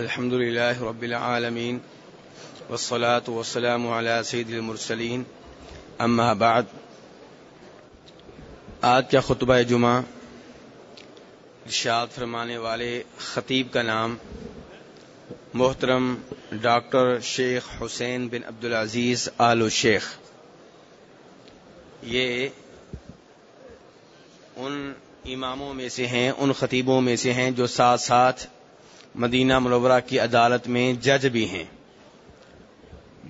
الحمد لله رب العالمين والصلاة والسلام على سيد المرسلين. أما بعد، آج کا خطبہ جمعہ ارشاد فرمانے والے خطیب کا نام محترم ڈاکٹر شیخ حسین بن عبدالعزیز آل شیخ. یہ ان اماموں میں سے ہیں، ان خطیبوں میں سے ہیں جو ساتھ ساتھ مدینہ منورہ کی عدالت میں جج بھی ہیں۔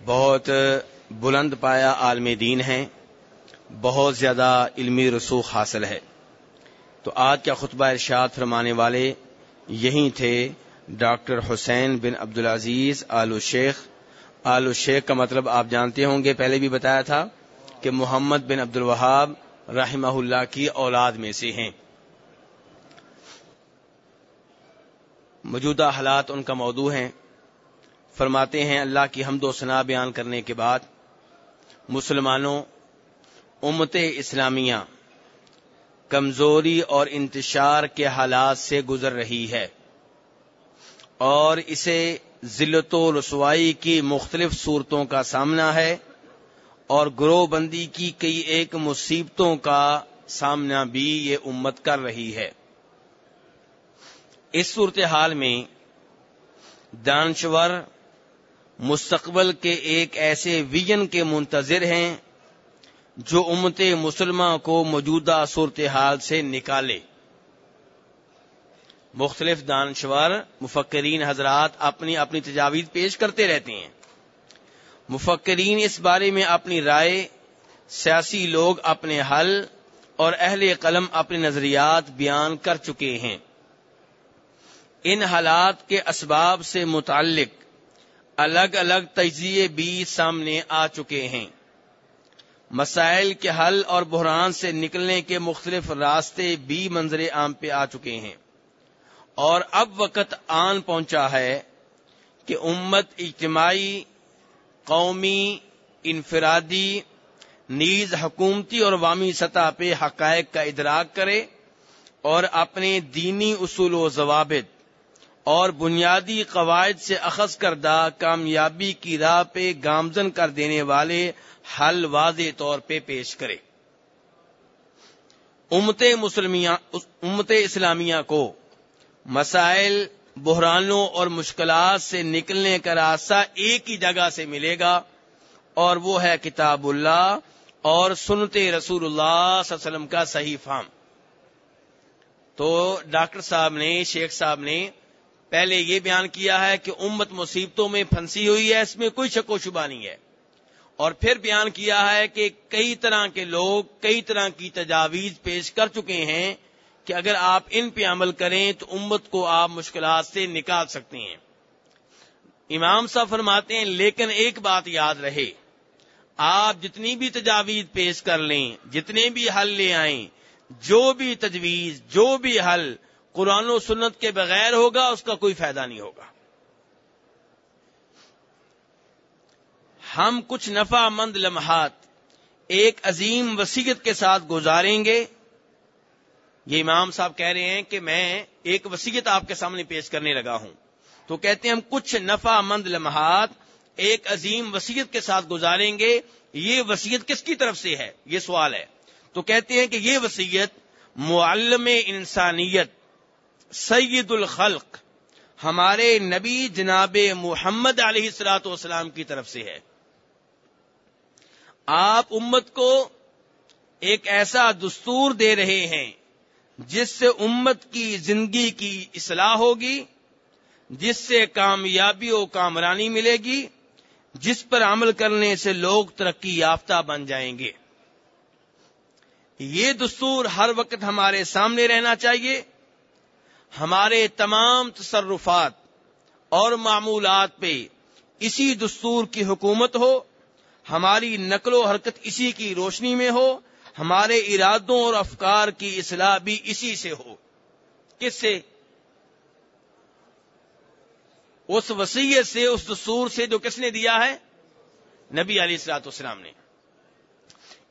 بہت بلند پایا عالم دین ہیں۔ بہت زیادہ علمی رسوخ حاصل ہے۔ تو آج کا خطبہ ارشاد فرمانے والے یہی تھے ڈاکٹر حسین بن عبدالعزیز آلو شیخ آلو شیخ کا مطلب آپ جانتے ہوں گے، پہلے بھی بتایا تھا کہ محمد بن عبد الوہاب رحمہ اللہ کی اولاد میں سے ہیں۔ موجودہ حالات ان کا موضوع ہیں۔ فرماتے ہیں اللہ کی حمد و ثنا بیان کرنے کے بعد، مسلمانوں، امت اسلامیہ، کمزوری اور انتشار کے حالات سے گزر رہی ہے اور اسے ذلت و رسوائی کی مختلف صورتوں کا سامنا ہے اور گروہ بندی کی کئی ایک مصیبتوں کا سامنا بھی یہ امت کر رہی ہے۔ اس صورتحال میں دانشور مستقبل کے ایک ایسے ویژن کے منتظر ہیں جو امت مسلمہ کو موجودہ صورتحال سے نکالے۔ مختلف دانشور مفکرین حضرات اپنی اپنی تجاویز پیش کرتے رہتے ہیں۔ مفکرین اس بارے میں اپنی رائے، سیاسی لوگ اپنے حل اور اہل قلم اپنے نظریات بیان کر چکے ہیں۔ ان حالات کے اسباب سے متعلق الگ الگ تجزیے بھی سامنے آ چکے ہیں۔ مسائل کے حل اور بحران سے نکلنے کے مختلف راستے بھی منظر عام پہ آ چکے ہیں۔ اور اب وقت آن پہنچا ہے کہ امت اجتماعی، قومی، انفرادی، نیز حکومتی اور عوامی سطح پہ حقائق کا ادراک کرے اور اپنے دینی اصول و ضوابط اور بنیادی قواعد سے اخذ کردہ کامیابی کی راہ پہ گامزن کر دینے والے حل واضح طور پہ پیش کرے۔ امت امت اسلامیہ کو مسائل، بحرانوں اور مشکلات سے نکلنے کا راستہ ایک ہی جگہ سے ملے گا اور وہ ہے کتاب اللہ اور سنت رسول اللہ صلی اللہ علیہ وسلم کا صحیح فام تو ڈاکٹر صاحب نے، شیخ صاحب نے پہلے یہ بیان کیا ہے کہ امت مصیبتوں میں پھنسی ہوئی ہے، اس میں کوئی شک و شبہ نہیں ہے۔ اور پھر بیان کیا ہے کہ کئی طرح کے لوگ کئی طرح کی تجاویز پیش کر چکے ہیں کہ اگر آپ ان پہ عمل کریں تو امت کو آپ مشکلات سے نکال سکتے ہیں۔ امام صاحب فرماتے ہیں، لیکن ایک بات یاد رہے، آپ جتنی بھی تجاویز پیش کر لیں، جتنے بھی حل لے آئیں، جو بھی تجویز، جو بھی حل قرآن و سنت کے بغیر ہوگا، اس کا کوئی فائدہ نہیں ہوگا۔ ہم کچھ نفع مند لمحات ایک عظیم وسیعت کے ساتھ گزاریں گے۔ یہ امام صاحب کہہ رہے ہیں کہ میں ایک وسیعت آپ کے سامنے پیش کرنے لگا ہوں۔ تو کہتے ہیں ہم کچھ نفع مند لمحات ایک عظیم وسیعت کے ساتھ گزاریں گے۔ یہ وسیعت کس کی طرف سے ہے؟ یہ سوال ہے۔ تو کہتے ہیں کہ یہ وسیعت معلم انسانیت سید الخلق ہمارے نبی جناب محمد علیہ السلاۃ والسلام کی طرف سے ہے۔ آپ امت کو ایک ایسا دستور دے رہے ہیں جس سے امت کی زندگی کی اصلاح ہوگی، جس سے کامیابی و کامرانی ملے گی، جس پر عمل کرنے سے لوگ ترقی یافتہ بن جائیں گے۔ یہ دستور ہر وقت ہمارے سامنے رہنا چاہیے۔ ہمارے تمام تصرفات اور معمولات پہ اسی دستور کی حکومت ہو، ہماری نقل و حرکت اسی کی روشنی میں ہو، ہمارے ارادوں اور افکار کی اصلاح بھی اسی سے ہو۔ کس سے؟ اس وسیعت سے، اس دستور سے جو کس نے دیا ہے؟ نبی علی السلاط اسلام نے۔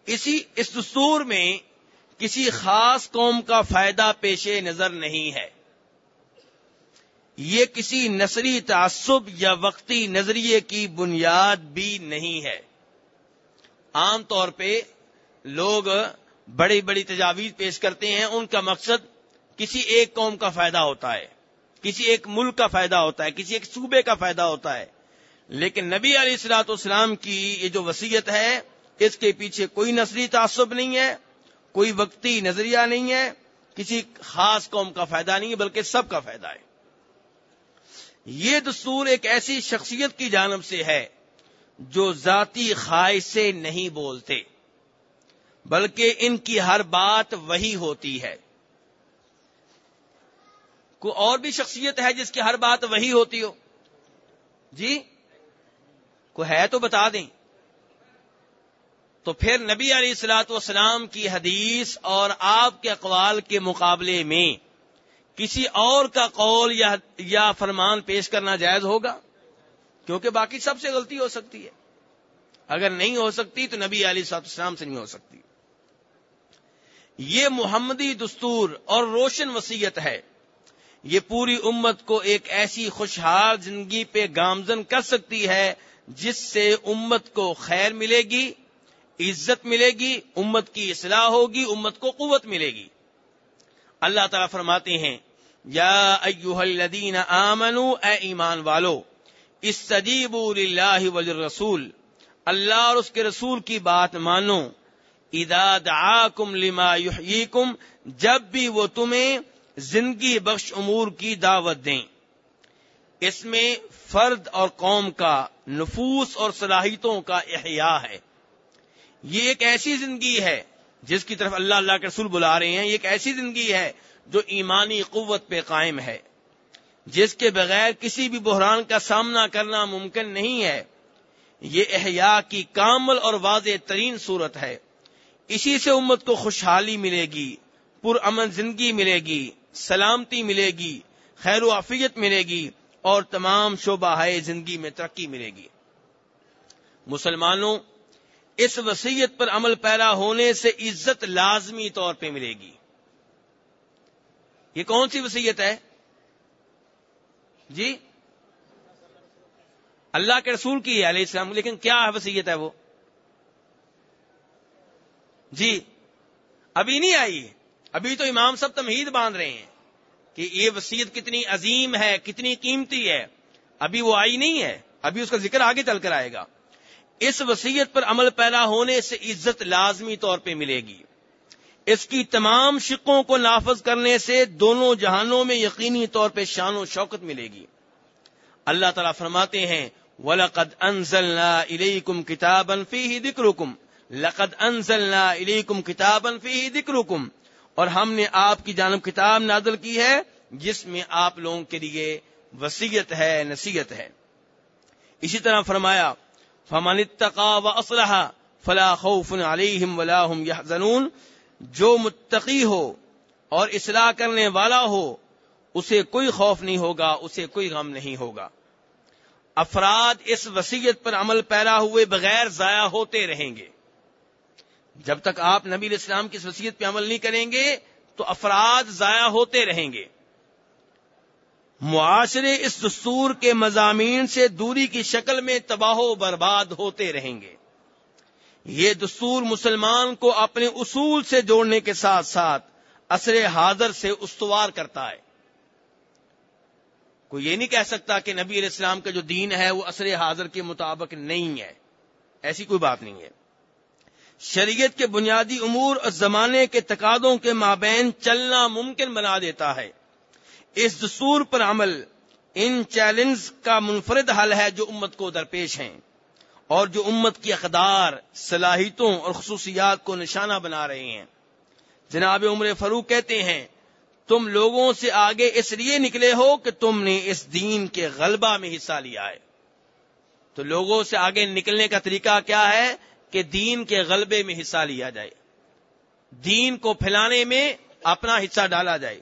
اسی، اس دستور میں کسی خاص قوم کا فائدہ پیش نظر نہیں ہے۔ یہ کسی نسری تعصب یا وقتی نظریے کی بنیاد بھی نہیں ہے۔ عام طور پہ لوگ بڑی بڑی تجاویز پیش کرتے ہیں، ان کا مقصد کسی ایک قوم کا فائدہ ہوتا ہے، کسی ایک ملک کا فائدہ ہوتا ہے، کسی ایک صوبے کا فائدہ ہوتا ہے۔ لیکن نبی علیہ السلاط اسلام کی یہ جو وسیعت ہے، اس کے پیچھے کوئی نسلی تعصب نہیں ہے، کوئی وقتی نظریہ نہیں ہے، کسی خاص قوم کا فائدہ نہیں ہے، بلکہ سب کا فائدہ ہے۔ یہ دستور ایک ایسی شخصیت کی جانب سے ہے جو ذاتی خواہش سے نہیں بولتے، بلکہ ان کی ہر بات وہی ہوتی ہے۔ کوئی اور بھی شخصیت ہے جس کی ہر بات وہی ہوتی ہو؟ جی؟ کوئی ہے تو بتا دیں۔ تو پھر نبی علیہ السلاۃ والسلام کی حدیث اور آپ کے اقوال کے مقابلے میں کسی اور کا قول یا یا فرمان پیش کرنا جائز ہوگا؟ کیونکہ باقی سب سے غلطی ہو سکتی ہے۔ اگر نہیں ہو سکتی تو نبی علی صاحب السلام سے نہیں ہو سکتی۔ یہ محمدی دستور اور روشن وسیعت ہے۔ یہ پوری امت کو ایک ایسی خوشحال زندگی پہ گامزن کر سکتی ہے جس سے امت کو خیر ملے گی، عزت ملے گی، امت کی اصلاح ہوگی، امت کو قوت ملے گی۔ اللہ تعالیٰ فرماتے ہیں یا ایوہ الذین آمنوا اے ایمان والو استجیبوا للہ والرسول اللہ اور اس کے رسول کی بات مانو، اذا دعاکم لما یحییکم، جب بھی وہ تمہیں زندگی بخش امور کی دعوت دیں۔ اس میں فرد اور قوم کا، نفوس اور صلاحیتوں کا احیاء ہے۔ یہ ایک ایسی زندگی ہے، جس کی طرف اللہ اللہ کے رسول بلا رہے ہیں، یہ ایک ایسی زندگی ہے جو ایمانی قوت پہ قائم ہے۔ جس کے بغیر کسی بھی بحران کا سامنا کرنا ممکن نہیں ہے۔ یہ احیاء کی کامل اور واضح ترین صورت ہے۔ اسی سے امت کو خوشحالی ملے گی، پر امن زندگی ملے گی، سلامتی ملے گی، خیر و عفیت ملے گی اور تمام شعبہ زندگی میں ترقی ملے گی۔ مسلمانوں، اس وسیعت پر عمل پیرا ہونے سے عزت لازمی طور پہ ملے گی۔ یہ کون سی وسیعت ہے؟ جی؟ اللہ کے رسول کی ہے علیہ السلام، لیکن کیا وسیعت ہے وہ؟ جی ابھی نہیں آئی۔ ابھی تو امام سب تمہید باندھ رہے ہیں کہ یہ وسیعت کتنی عظیم ہے، کتنی قیمتی ہے۔ ابھی وہ آئی نہیں ہے، ابھی اس کا ذکر آگے چل کر آئے گا۔ اس وسیعت پر عمل پیدا ہونے سے عزت لازمی طور پہ ملے گی۔ اس کی تمام شکوں کو نافذ کرنے سے دونوں جہانوں میں یقینی طور پہ شان و شوکت ملے گی۔ اللہ تعالیٰ فرماتے ہیں، وَلَقَدْ أَنزَلْنَا إِلَيْكُمْ كِتَابًا فِيهِ ذِكْرُكُمْ۔ لَقَدْ أَنزَلْنَا إِلَيْكُمْ كِتَابًا فِيهِ ذِكْرُكُمْ۔ اور ہم نے آپ کی جانب کتاب نازل کی ہے، جس میں آپ لوگوں کے لیے وسیعت ہے، نصیحت ہے۔ اسی طرح فرمایا، فمن اتقا و اسلحہ فلا خوف علیہم ولا هم يحزنون۔ جو متقی ہو اور اصلاح کرنے والا ہو، اسے کوئی خوف نہیں ہوگا، اسے کوئی غم نہیں ہوگا۔ افراد اس وسیعت پر عمل پیرا ہوئے بغیر ضائع ہوتے رہیں گے۔ جب تک آپ نبی الاسلام کی اس وسیعت پہ عمل نہیں کریں گے، تو افراد ضائع ہوتے رہیں گے۔ معاشرے اس دستور کے مضامین سے دوری کی شکل میں تباہ و برباد ہوتے رہیں گے۔ یہ دستور مسلمان کو اپنے اصول سے جوڑنے کے ساتھ ساتھ اثر حاضر سے استوار کرتا ہے۔ کوئی یہ نہیں کہہ سکتا کہ نبی علیہ السلام کا جو دین ہے وہ اثر حاضر کے مطابق نہیں ہے۔ ایسی کوئی بات نہیں ہے۔ شریعت کے بنیادی امور اور زمانے کے تقادوں کے مابین چلنا ممکن بنا دیتا ہے۔ اس دستور پر عمل ان چیلنج کا منفرد حل ہے جو امت کو درپیش ہیں۔ اور جو امت کی اقدار، صلاحیتوں اور خصوصیات کو نشانہ بنا رہے ہیں۔ جناب عمر فروخ کہتے ہیں، تم لوگوں سے آگے اس لیے نکلے ہو کہ تم نے اس دین کے غلبہ میں حصہ لیا ہے۔ تو لوگوں سے آگے نکلنے کا طریقہ کیا ہے کہ دین کے غلبے میں حصہ لیا جائے۔ دین کو پھیلانے میں اپنا حصہ ڈالا جائے۔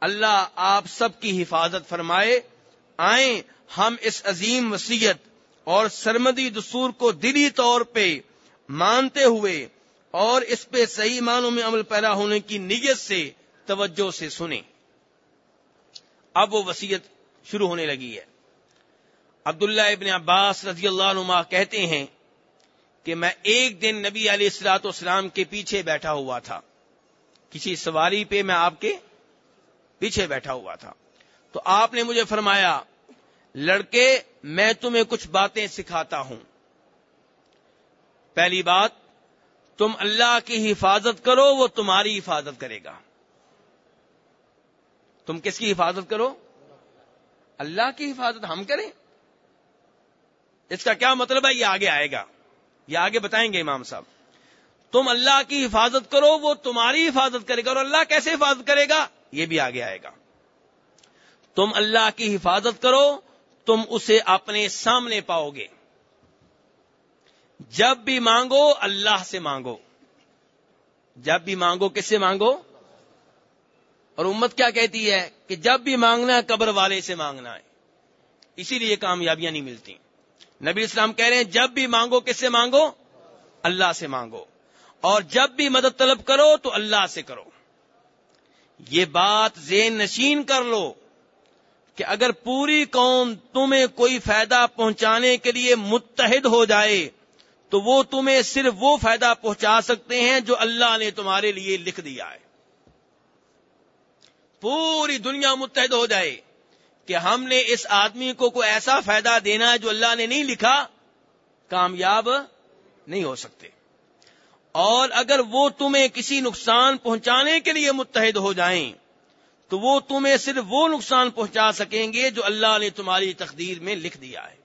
اللہ آپ سب کی حفاظت فرمائے۔ آئیں، ہم اس عظیم وسیعت اور سرمدی دستور کو دلی طور پہ مانتے ہوئے اور اس پہ صحیح معنوں میں عمل پیدا ہونے کی نیت سے توجہ سے سنیں۔ اب وہ وسیعت شروع ہونے لگی ہے۔ عبداللہ ابن عباس رضی اللہ عنہ کہتے ہیں کہ میں ایک دن نبی علیہ السلاط اسلام کے پیچھے بیٹھا ہوا تھا۔ کسی سواری پہ میں آپ کے پیچھے بیٹھا ہوا تھا۔ تو آپ نے مجھے فرمایا لڑکے، میں تمہیں کچھ باتیں سکھاتا ہوں۔ پہلی بات، تم اللہ کی حفاظت کرو، وہ تمہاری حفاظت کرے گا۔ تم کس کی حفاظت کرو؟ اللہ کی حفاظت ہم کریں۔ اس کا کیا مطلب ہے؟ یہ آگے آئے گا۔ یہ آگے بتائیں گے امام صاحب۔ تم اللہ کی حفاظت کرو، وہ تمہاری حفاظت کرے گا۔ اور اللہ کیسے حفاظت کرے گا؟ یہ بھی آگے آئے گا۔ تم اللہ کی حفاظت کرو تم اسے اپنے سامنے پاؤ گے۔ جب بھی مانگو، اللہ سے مانگو۔ جب بھی مانگو، کس سے مانگو؟ اور امت کیا کہتی ہے کہ جب بھی مانگنا ہے، قبر والے سے مانگنا ہے۔ اسی لیے کامیابیاں نہیں ملتی۔ نبی اسلام کہہ رہے ہیں، جب بھی مانگو، کس سے مانگو؟ اللہ سے مانگو۔ اور جب بھی مدد طلب کرو، تو اللہ سے کرو۔ یہ بات زین نشین کر لو۔ کہ اگر پوری قوم تمہیں کوئی فائدہ پہنچانے کے لیے متحد ہو جائے، تو وہ تمہیں صرف وہ فائدہ پہنچا سکتے ہیں جو اللہ نے تمہارے لیے لکھ دیا ہے۔ پوری دنیا متحد ہو جائے کہ ہم نے اس آدمی کو کوئی ایسا فائدہ دینا ہے جو اللہ نے نہیں لکھا، کامیاب نہیں ہو سکتے۔ اور اگر وہ تمہیں کسی نقصان پہنچانے کے لیے متحد ہو جائیں تو وہ تمہیں صرف وہ نقصان پہنچا سکیں گے جو اللہ نے تمہاری تقدیر میں لکھ دیا ہے۔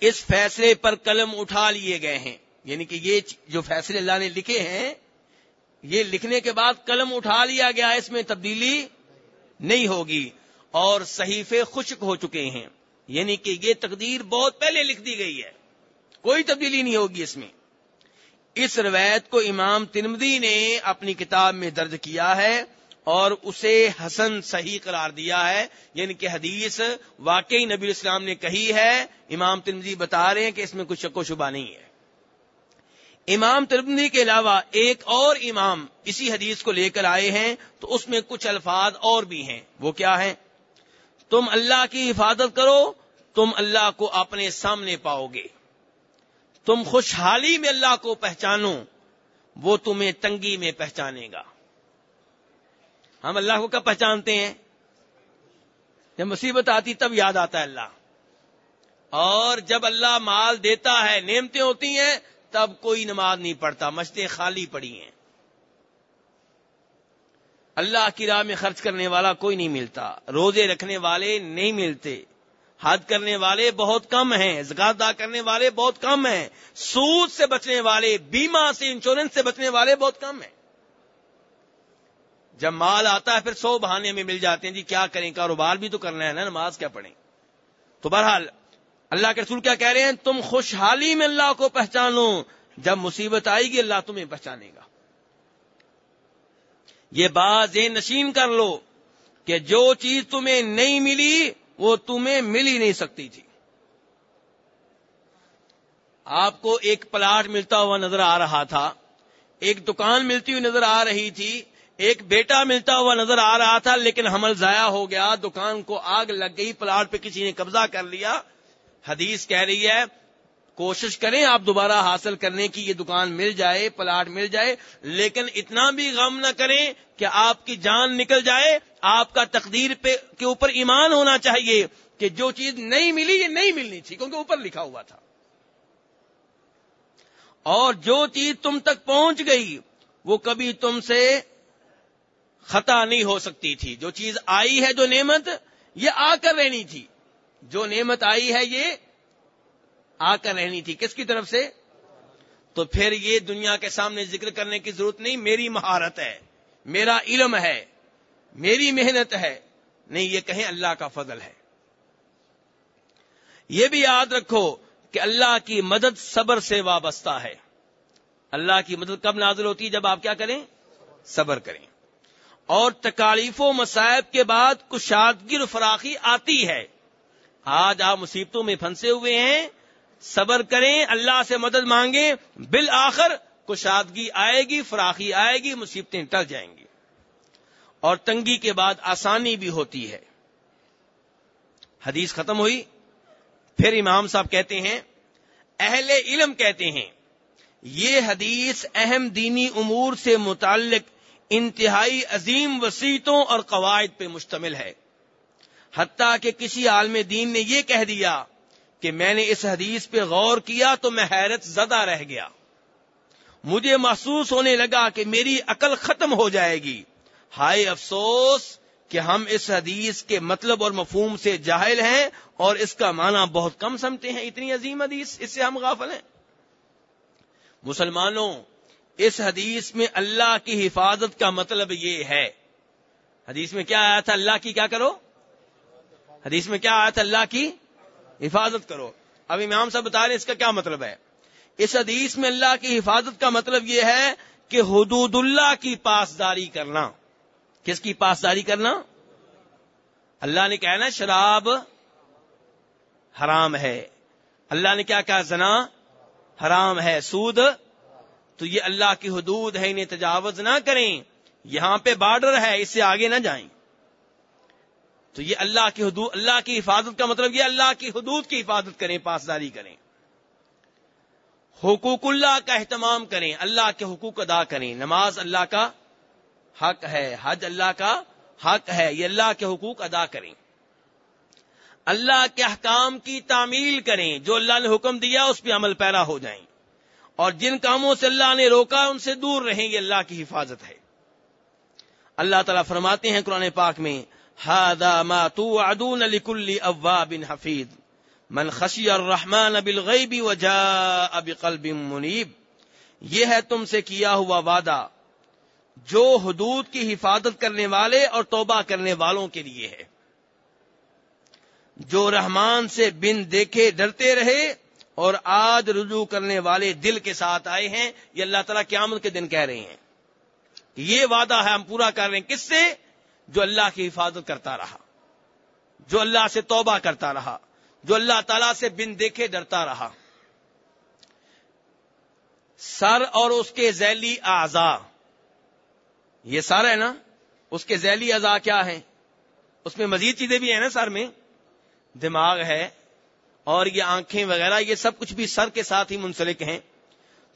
اس فیصلے پر قلم اٹھا لیے گئے ہیں۔ یعنی کہ یہ جو فیصلے اللہ نے لکھے ہیں، یہ لکھنے کے بعد قلم اٹھا لیا گیا، اس میں تبدیلی نہیں ہوگی اور صحیفے خشک ہو چکے ہیں۔ یعنی کہ یہ تقدیر بہت پہلے لکھ دی گئی ہے۔ کوئی تبدیلی نہیں ہوگی اس میں۔ اس روایت کو امام ترمدی نے اپنی کتاب میں درج کیا ہے۔ اور اسے حسن صحیح قرار دیا ہے یعنی کہ حدیث واقعی نبی اسلام نے کہی ہے، امام ترمزی بتا رہے ہیں کہ اس میں کچھ شک و شبہ نہیں ہے۔ امام ترمزی کے علاوہ ایک اور امام اسی حدیث کو لے کر آئے ہیں، تو اس میں کچھ الفاظ اور بھی ہیں۔ وہ کیا ہیں؟ تم اللہ کی حفاظت کرو، تم اللہ کو اپنے سامنے پاؤ گے۔ تم خوشحالی میں اللہ کو پہچانو، وہ تمہیں تنگی میں پہچانے گا۔ ہم اللہ کو کب پہچانتے ہیں؟ جب مصیبت آتی تب یاد آتا ہے اللہ۔ اور جب اللہ مال دیتا ہے، نعمتیں ہوتی ہیں، تب کوئی نماز نہیں پڑھتا۔ مشتیں خالی پڑی ہیں۔ اللہ کی راہ میں خرچ کرنے والا کوئی نہیں ملتا۔ روزے رکھنے والے نہیں ملتے۔ حد کرنے والے بہت کم ہیں۔ زکات ادا کرنے والے بہت کم ہیں۔ سود سے بچنے والے، بیمہ سے، انشورنس سے بچنے والے بہت کم ہیں۔ جب مال آتا ہے پھر سو بہانے میں مل جاتے ہیں۔ جی کیا کریں؟ کاروبار بھی تو کرنا ہے نا، نماز کیا پڑھیں؟ تو بہرحال، اللہ کے رسول کیا کہہ رہے ہیں؟ تم خوشحالی میں اللہ کو پہچانو، جب مصیبت آئے گی اللہ تمہیں پہچانے گا۔ یہ بات یہ نشین کر لو کہ جو چیز تمہیں نہیں ملی، وہ تمہیں مل ہی نہیں سکتی تھی آپ کو ایک پلاٹ ملتا ہوا نظر آ رہا تھا، ایک دکان ملتی ہوئی نظر آ رہی تھی ایک بیٹا ملتا ہوا نظر آ رہا تھا، لیکن حمل ضائع ہو گیا، دکان کو آگ لگ گئی، پلاٹ پہ کسی نے قبضہ کر لیا۔ حدیث کہہ رہی ہے، کوشش کریں آپ دوبارہ حاصل کرنے کی، یہ دکان مل جائے، پلاٹ مل جائے، لیکن اتنا بھی غم نہ کریں کہ آپ کی جان نکل جائے۔ آپ کا تقدیر پہ، کے اوپر ایمان ہونا چاہیے کہ جو چیز نہیں ملی، یہ نہیں ملنی تھی، کیونکہ اوپر لکھا ہوا تھا۔ اور جو چیز تم تک پہنچ گئی، وہ کبھی تم سے خطا نہیں ہو سکتی تھی۔ جو چیز آئی ہے جو نعمت، یہ آ کر رہنی تھی۔ جو نعمت آئی ہے یہ آ کر رہنی تھی۔ کس کی طرف سے؟ تو پھر یہ دنیا کے سامنے ذکر کرنے کی ضرورت نہیں، میری مہارت ہے، میرا علم ہے، میری محنت ہے۔ نہیں، یہ کہیں اللہ کا فضل ہے۔ یہ بھی یاد رکھو کہ اللہ کی مدد صبر سے وابستہ ہے۔ اللہ کی مدد کب نازل ہوتی ہے؟ جب آپ کیا کریں؟ صبر کریں۔ اور تکالیف و مصائب کے بعد کشادگی اور فراخی آتی ہے۔ آج آپ مصیبتوں میں پھنسے ہوئے ہیں۔ صبر کریں، اللہ سے مدد مانگیں۔ بالآخر کشادگی آئے گی، فراخی آئے گی، مصیبتیں ٹل جائیں گی۔ اور تنگی کے بعد آسانی بھی ہوتی ہے۔ حدیث ختم ہوئی۔ پھر امام صاحب کہتے ہیں، اہل علم کہتے ہیں، یہ حدیث اہم دینی امور سے متعلق انتہائی عظیم وسیطوں اور قواعد پہ مشتمل ہے۔ حتیٰ کہ کسی عالم دین نے یہ کہہ دیا کہ میں نے اس حدیث پہ غور کیا تو میں حیرت زدہ رہ گیا۔ مجھے محسوس ہونے لگا کہ میری عقل ختم ہو جائے گی۔ ہائے افسوس کہ ہم اس حدیث کے مطلب اور مفہوم سے جاہل ہیں اور اس کا معنی بہت کم سمتے ہیں۔ اتنی عظیم حدیث، اس سے ہم غافل ہیں۔ مسلمانوں اس حدیث میں اللہ کی حفاظت کا مطلب یہ ہے۔ حدیث میں کیا آیا تھا اللہ کی کیا کرو؟ حدیث میں کیا آیا تھا اللہ کی حفاظت کرو۔ اب امام صاحب بتا رہے ہیں اس کا کیا مطلب ہے۔ اس حدیث میں اللہ کی حفاظت کا مطلب یہ ہے کہ حدود اللہ کی پاسداری کرنا۔ کس کی پاسداری کرنا؟ اللہ نے کہا نا، شراب حرام ہے۔ اللہ نے کیا کہا؟ زنا حرام ہے، سود تو یہ اللہ کی حدود ہے، انہیں تجاوز نہ کریں۔ یہاں پہ بارڈر ہے، اس سے آگے نہ جائیں۔ تو یہ اللہ کی حدود، اللہ کی حفاظت کا مطلب یہ اللہ کی حدود کی حفاظت کریں، پاسداری کریں۔ حقوق اللہ کا اہتمام کریں، اللہ کے حقوق ادا کریں۔ نماز اللہ کا حق ہے، حج اللہ کا حق ہے، یہ اللہ کے حقوق ادا کریں۔ اللہ کے احکام کی تعمیل کریں، جو اللہ نے حکم دیا، اس پہ عمل پیرا ہو جائیں۔ اور جن کاموں سے اللہ نے روکا ان سے دور رہیں یہ اللہ کی حفاظت ہے۔ اللہ تعالیٰ فرماتے ہیں قرآن پاک میں هذا ما توعدون لكل اواب حفيظ من خشي الرحمن بالغيب وجاء بقلب منيب یہ ہے تم سے کیا ہوا وعدہ، جو حدود کی حفاظت کرنے والے اور توبہ کرنے والوں کے لیے ہے۔ جو رحمان سے بن دیکھے، ڈرتے رہے اور آج رجوع کرنے والے دل کے ساتھ آئے ہیں، یہ اللہ تعالیٰ قیامت کے دن کہہ رہے ہیں یہ وعدہ ہے ہم پورا کر رہے ہیں۔ کس سے؟ جو اللہ کی حفاظت کرتا رہا، جو اللہ سے توبہ کرتا رہا، جو اللہ تعالی سے بن دیکھے ڈرتا رہا۔ سر اور اس کے ذیلی اعضا یہ سر ہے نا؟ اس کے ذیلی اعضا کیا ہے اس میں مزید چیزیں بھی ہیں نا سر میں۔ دماغ ہے اور یہ آنکھیں وغیرہ، یہ سب کچھ بھی سر کے ساتھ ہی منسلک ہیں۔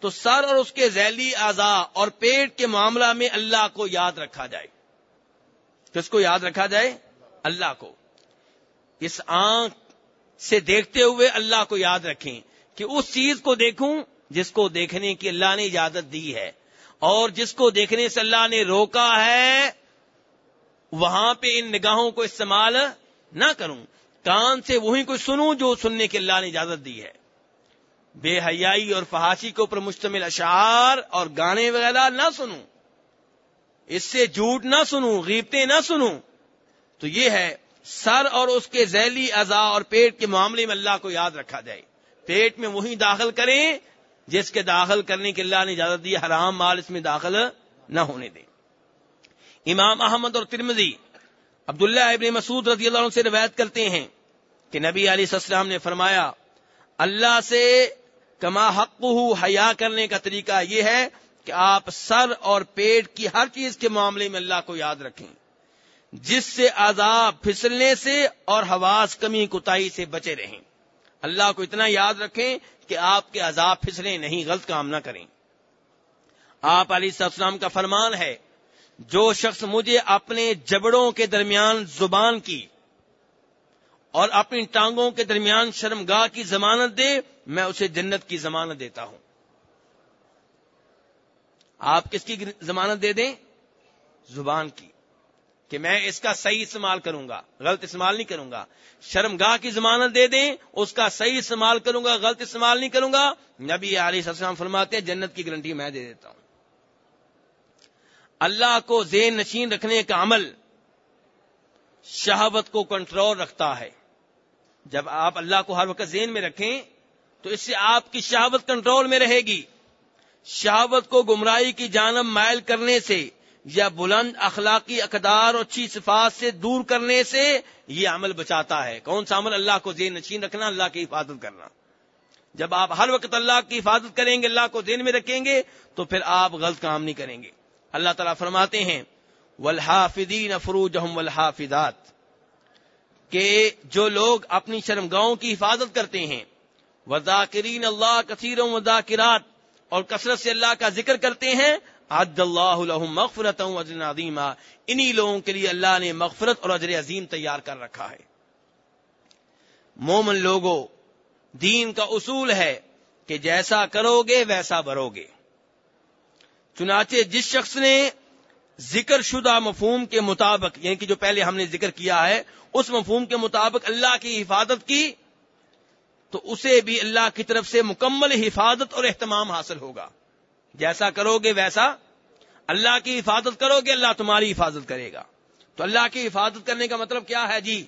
تو سر اور اس کے ذیلی اعضا اور پیٹ کے معاملہ میں اللہ کو یاد رکھا جائے۔ کس کو یاد رکھا جائے؟ اللہ کو۔ اس آنکھ سے دیکھتے ہوئے اللہ کو یاد رکھیں کہ اس چیز کو دیکھوں جس کو دیکھنے کی اللہ نے اجازت دی ہے۔ اور جس کو دیکھنے سے اللہ نے روکا ہے، وہاں پہ ان نگاہوں کو استعمال نہ کروں۔ کان سے وہی کوئی سنوں جو سننے کی اللہ نے اجازت دی ہے۔ بے حیائی اور فحاشی کے اوپر مشتمل اشعار اور گانے وغیرہ نہ سنوں۔ اس سے جھوٹ نہ سنوں، غیبتیں نہ سنوں۔ تو یہ ہے، سر اور اس کے ذیلی اعضا اور پیٹ کے معاملے میں اللہ کو یاد رکھا جائے۔ پیٹ میں وہی داخل کریں جس کے داخل کرنے کے اللہ نے اجازت دی حرام مال اس میں داخل نہ ہونے دیں۔ امام احمد اور ترمزی عبداللہ ابن مسعود رضی اللہ عنہ سے روایت کرتے ہیں کہ نبی علی السلام نے فرمایا، اللہ سے کما حق حیا کرنے کا طریقہ یہ ہے کہ آپ سر اور پیٹ کی ہر چیز کے معاملے میں اللہ کو یاد رکھیں، جس سے عذاب پھسلنے سے اور حواس کمی کتائی سے بچے رہیں۔ اللہ کو اتنا یاد رکھیں کہ آپ کے عذاب پھسلے نہیں غلط کام نہ کریں۔ آپ علی السلام کا فرمان ہے جو شخص مجھے اپنے جبڑوں کے درمیان زبان کی اور اپنی ٹانگوں کے درمیان شرمگاہ کی ضمانت دے، میں اسے جنت کی ضمانت دیتا ہوں۔ آپ کس کی ضمانت دے دیں؟ زبان کی۔ کہ میں اس کا صحیح استعمال کروں گا، غلط استعمال نہیں کروں گا۔ شرمگاہ کی ضمانت دے دیں، اس کا صحیح استعمال کروں گا، غلط استعمال نہیں کروں گا۔ نبی علی السلام فرماتے ہیں، جنت کی گارنٹی میں دے دیتا ہوں۔ اللہ کو زین نشین رکھنے کا عمل شہوت کو کنٹرول رکھتا ہے۔ جب آپ اللہ کو ہر وقت زین میں رکھیں، تو اس سے آپ کی شہوت کنٹرول میں رہے گی۔ شہوت کو گمراہی کی جانب مائل کرنے سے یا بلند اخلاقی اقدار اور اچھی صفات سے دور کرنے سے یہ عمل بچاتا ہے۔ کون سا عمل؟ اللہ کو ذہن نشین رکھنا، اللہ کی حفاظت کرنا۔ جب آپ ہر وقت اللہ کی حفاظت کریں گے، اللہ کو ذہن میں رکھیں گے، تو پھر آپ غلط کام نہیں کریں گے۔ اللہ تعالیٰ فرماتے ہیں ولحافدین فروج ولحافدات کہ جو لوگ اپنی شرمگاہوں کی حفاظت کرتے ہیں وزاکرین اللہ کثیر و ذاکرات اور کثرت سے اللہ کا ذکر کرتے ہیں، عد اللہ مغفرت عظیمہ انہی لوگوں کے لیے اللہ نے مغفرت اور اجر عظیم تیار کر رکھا ہے۔ مومن لوگوں دین کا اصول ہے کہ جیسا کرو گے، ویسا بھرو گے۔ چنانچہ جس شخص نے ذکر شدہ مفہوم کے مطابق یعنی کہ جو پہلے ہم نے ذکر کیا ہے، اس مفہوم کے مطابق اللہ کی حفاظت کی، تو اسے بھی اللہ کی طرف سے مکمل حفاظت اور اہتمام حاصل ہوگا۔ جیسا کرو گے ویسا اللہ کی حفاظت کرو گے، اللہ تمہاری حفاظت کرے گا۔ تو اللہ کی حفاظت کرنے کا مطلب کیا ہے جی؟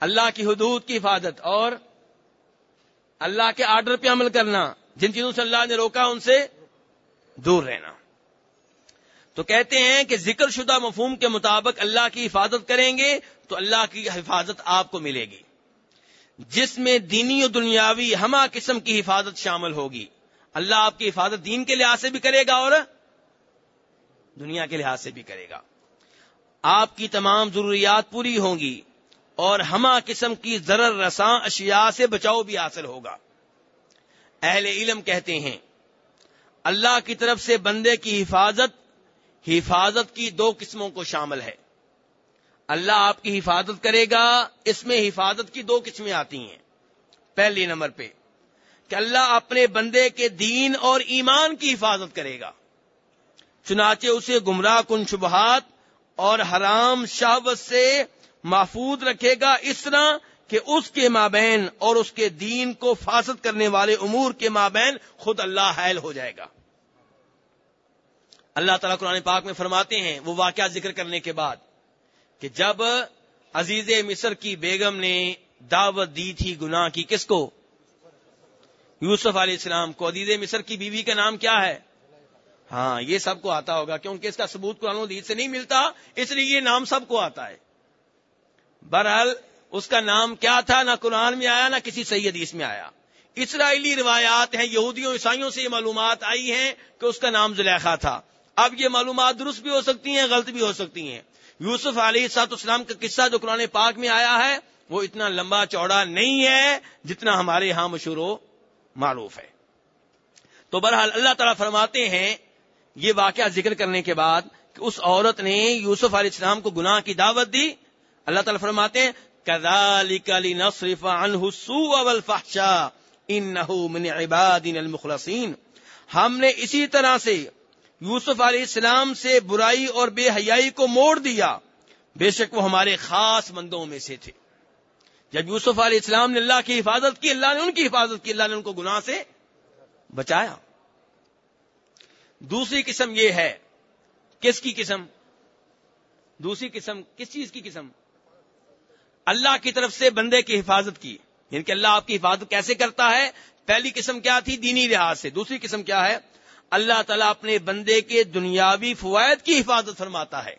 اللہ کی حدود کی حفاظت اور اللہ کے آرڈر پہ عمل کرنا۔ جن چیزوں سے اللہ نے روکا ان سے دور رہنا۔ تو کہتے ہیں کہ ذکر شدہ مفہوم کے مطابق اللہ کی حفاظت کریں گے تو اللہ کی حفاظت آپ کو ملے گی۔ جس میں دینی و دنیاوی ہما قسم کی حفاظت شامل ہوگی۔ اللہ آپ کی حفاظت دین کے لحاظ سے بھی کرے گا اور دنیا کے لحاظ سے بھی کرے گا۔ آپ کی تمام ضروریات پوری ہوں گی اور ہما قسم کی ضرر رساں اشیاء سے بچاؤ بھی حاصل ہوگا۔ اہل علم کہتے ہیں، اللہ کی طرف سے بندے کی حفاظت حفاظت کی دو قسموں کو شامل ہے۔ اللہ آپ کی حفاظت کرے گا، اس میں حفاظت کی دو قسمیں آتی ہیں۔ پہلی نمبر پہ، کہ اللہ اپنے بندے کے دین اور ایمان کی حفاظت کرے گا۔ چنانچہ اسے گمراہ کن شبہات اور حرام شہوت سے محفوظ رکھے گا۔ اس طرح کہ اس کے مابین اور اس کے دین کو فاسد کرنے والے امور کے مابین خود اللہ حائل ہو جائے گا۔ اللہ تعالیٰ قرآن پاک میں فرماتے ہیں، وہ واقعہ ذکر کرنے کے بعد کہ جب عزیز مصر کی بیگم نے دعوت دی تھی گناہ کی کس کو؟ یوسف علیہ السلام کو۔ عزیز مصر کی بیوی کا نام کیا ہے؟ ہاں یہ سب کو آتا ہوگا کیونکہ اس کا ثبوت قرآن حدیث سے نہیں ملتا، اس لیے یہ نام سب کو آتا ہے۔ بہرحال اس کا نام کیا تھا؟ نہ قرآن میں آیا، نہ کسی صحیح حدیث میں آیا۔ اسرائیلی روایات ہیں، یہودیوں، عیسائیوں سے یہ معلومات آئی ہیں کہ اس کا نام زلیخا تھا۔ اب یہ معلومات درست بھی ہو سکتی ہیں، غلط بھی ہو سکتی ہیں۔ یوسف علی سات اسلام کا قصہ جو قرآن پاک میں آیا ہے، وہ اتنا لمبا چوڑا نہیں ہے جتنا ہمارے یہاں مشہور و معروف ہے۔ تو بہرحال اللہ تعالیٰ فرماتے ہیں، یہ واقعہ ذکر کرنے کے بعد کہ اس عورت نے یوسف علیہ السلام کو گناہ کی دعوت دی۔ اللہ تعالیٰ فرماتے ہیں ہم نے اسی طرح سے یوسف علیہ السلام سے برائی اور بے حیائی کو موڑ دیا۔ بے شک وہ ہمارے خاص مندوں میں سے تھے۔ جب یوسف علیہ السلام نے اللہ کی حفاظت کی، اللہ نے ان کی حفاظت کی، اللہ نے ان کو گناہ سے بچایا۔ دوسری قسم یہ ہے، کس کی قسم؟ دوسری قسم، کس چیز کی قسم؟ اللہ کی طرف سے بندے کی حفاظت کی۔ یعنی کہ اللہ آپ کی حفاظت کیسے کرتا ہے؟ پہلی قسم کیا تھی؟ دینی لحاظ سے۔ دوسری قسم کیا ہے؟ اللہ تعالیٰ اپنے بندے کے دنیاوی فوائد کی حفاظت فرماتا ہے۔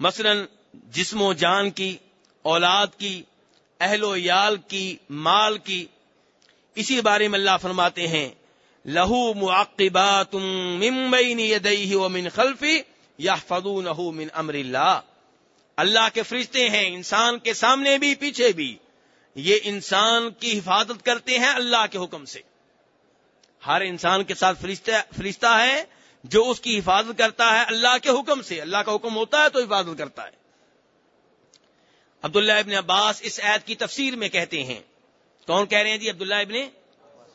مثلا جسم و جان کی، اولاد کی، اہل و یال کی، مال کی۔ اسی بارے میں اللہ فرماتے ہیں، لہو معقبات من بین یدیہ ومن خلفی یحفظونہ من امر اللہ۔ اللہ کے فرشتے ہیں، انسان کے سامنے بھی، پیچھے بھی۔ یہ انسان کی حفاظت کرتے ہیں اللہ کے حکم سے۔ ہر انسان کے ساتھ فرشتہ ہے جو اس کی حفاظت کرتا ہے اللہ کے حکم سے۔ اللہ کا حکم ہوتا ہے تو حفاظت کرتا ہے۔ عبداللہ ابن عباس اس عید کی تفسیر میں کہتے ہیں۔ کون کہہ رہے ہیں جی عبداللہ ابن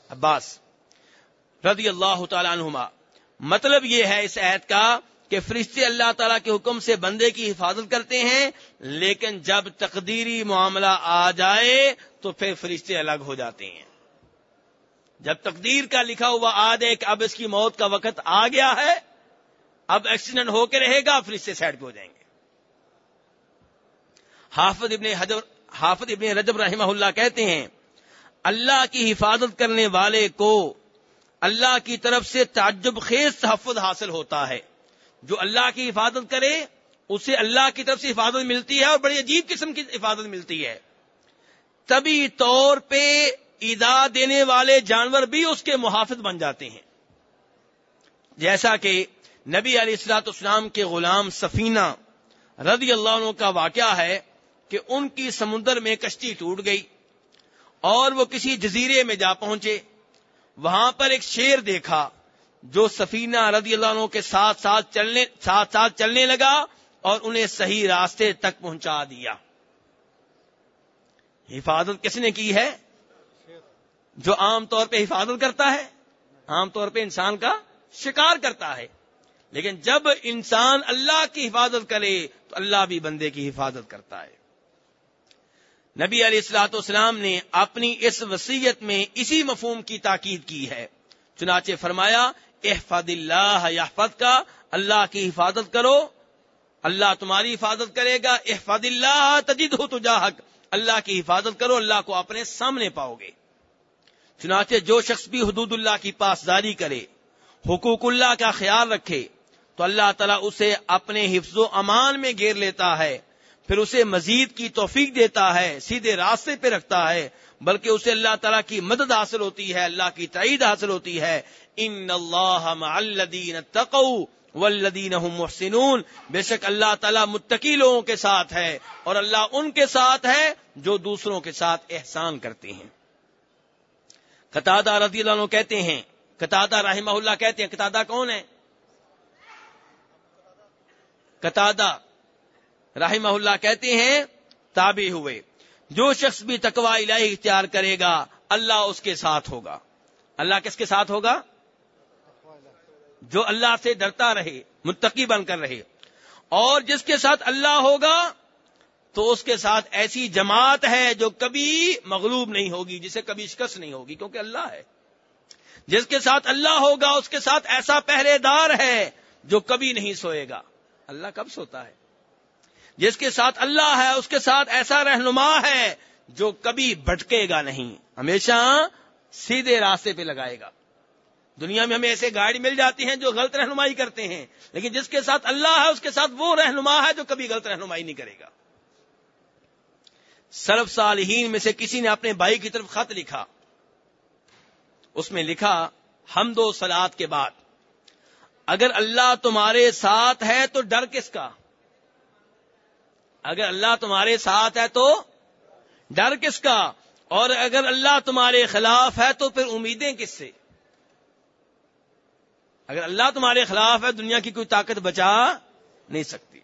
عباس؟ رضی اللہ تعالی عنہما۔ مطلب یہ ہے اس عید کا کہ فرشتے اللہ تعالیٰ کے حکم سے بندے کی حفاظت کرتے ہیں، لیکن جب تقدیری معاملہ آ جائے تو پھر فرشتے الگ ہو جاتے ہیں۔ جب تقدیر کا لکھا ہوا آ جائے کہ اب اس کی موت کا وقت آ گیا ہے، اب ایکسیڈنٹ ہو کے رہے گا، فرشتے سائڈ پہ ہو جائیں گے۔ حافظ ابن حجر، حافظ ابن رجب رحمہ اللہ کہتے ہیں، اللہ کی حفاظت کرنے والے کو اللہ کی طرف سے تعجب خیز تحفظ حاصل ہوتا ہے۔ جو اللہ کی حفاظت کرے، اسے اللہ کی طرف سے حفاظت ملتی ہے اور بڑی عجیب قسم کی حفاظت ملتی ہے۔ طبی طور پہ ایدا دینے والے جانور بھی اس کے محافظ بن جاتے ہیں۔ جیسا کہ نبی علیہ السلاط اسلام کے غلام سفینہ رضی اللہ عنہ کا واقعہ ہے کہ ان کی سمندر میں کشتی ٹوٹ گئی اور وہ کسی جزیرے میں جا پہنچے۔ وہاں پر ایک شیر دیکھا۔ جو سفینہ رضی اللہ عنہ کے ساتھ ساتھ چلنے ساتھ ساتھ چلنے لگا اور انہیں صحیح راستے تک پہنچا دیا۔ حفاظت کس نے کی ہے؟ جو عام طور پہ حفاظت کرتا ہے، عام طور پہ انسان کا شکار کرتا ہے۔ لیکن جب انسان اللہ کی حفاظت کرے، تو اللہ بھی بندے کی حفاظت کرتا ہے۔ نبی علیہ السلاۃ والسلام نے اپنی اس وسیعت میں اسی مفہوم کی تاکید کی ہے۔ چنانچہ فرمایا احفاد اللہ یحفظ کا، اللہ کی حفاظت کرو، اللہ تمہاری حفاظت کرے گا احفاد اللہ تجد ہو تجاہک، اللہ کی حفاظت کرو، اللہ کو اپنے سامنے پاؤ گے۔ چنانچہ جو شخص بھی حدود اللہ کی پاسداری کرے، حقوق اللہ کا خیال رکھے، تو اللہ تعالیٰ اسے اپنے حفظ و امان میں گیر لیتا ہے، پھر اسے مزید کی توفیق دیتا ہے، سیدھے راستے پہ رکھتا ہے بلکہ اسے اللہ تعالیٰ کی مدد حاصل ہوتی ہے، اللہ کی تعید حاصل ہوتی ہے۔ ان اللہ والذین هم محسنون۔ بے شک اللہ تعالیٰ متقی لوگوں کے ساتھ ہے اور اللہ ان کے ساتھ ہے جو دوسروں کے ساتھ احسان کرتے ہیں۔ قطع رضی اللہ عنہ کہتے ہیں قطع رحمہ اللہ کہتے ہیں قطع کون ہے؟ قطع رحمہ اللہ کہتے ہیں، تابع ہوئے۔ جو شخص بھی تقوا الہی اختیار کرے گا، اللہ اس کے ساتھ ہوگا۔ اللہ کس کے ساتھ ہوگا؟ جو اللہ سے ڈرتا رہے، متقی بن کر رہے۔ اور جس کے ساتھ اللہ ہوگا، تو اس کے ساتھ ایسی جماعت ہے جو کبھی مغلوب نہیں ہوگی، جسے کبھی شکست نہیں ہوگی، کیونکہ اللہ ہے۔ جس کے ساتھ اللہ ہوگا، اس کے ساتھ ایسا پہرے دار ہے جو کبھی نہیں سوئے گا۔ اللہ کب سوتا ہے؟ جس کے ساتھ اللہ ہے، اس کے ساتھ ایسا رہنما ہے جو کبھی بھٹکے گا نہیں۔ ہمیشہ سیدھے راستے پہ لگائے گا۔ دنیا میں ہمیں ایسے گاڑی مل جاتی ہیں جو غلط رہنمائی کرتے ہیں، لیکن جس کے ساتھ اللہ ہے، اس کے ساتھ وہ رہنما ہے جو کبھی غلط رہنمائی نہیں کرے گا۔ سرف صالحین میں سے کسی نے اپنے بھائی کی طرف خط لکھا۔ اس میں لکھا ہم دو سلاد کے بعد، اگر اللہ تمہارے ساتھ ہے تو ڈر کس کا؟ اگر اللہ تمہارے ساتھ ہے تو ڈر کس کا؟ اور اگر اللہ تمہارے خلاف ہے تو پھر امیدیں کس سے؟ اگر اللہ تمہارے خلاف ہے، دنیا کی کوئی طاقت بچا نہیں سکتی۔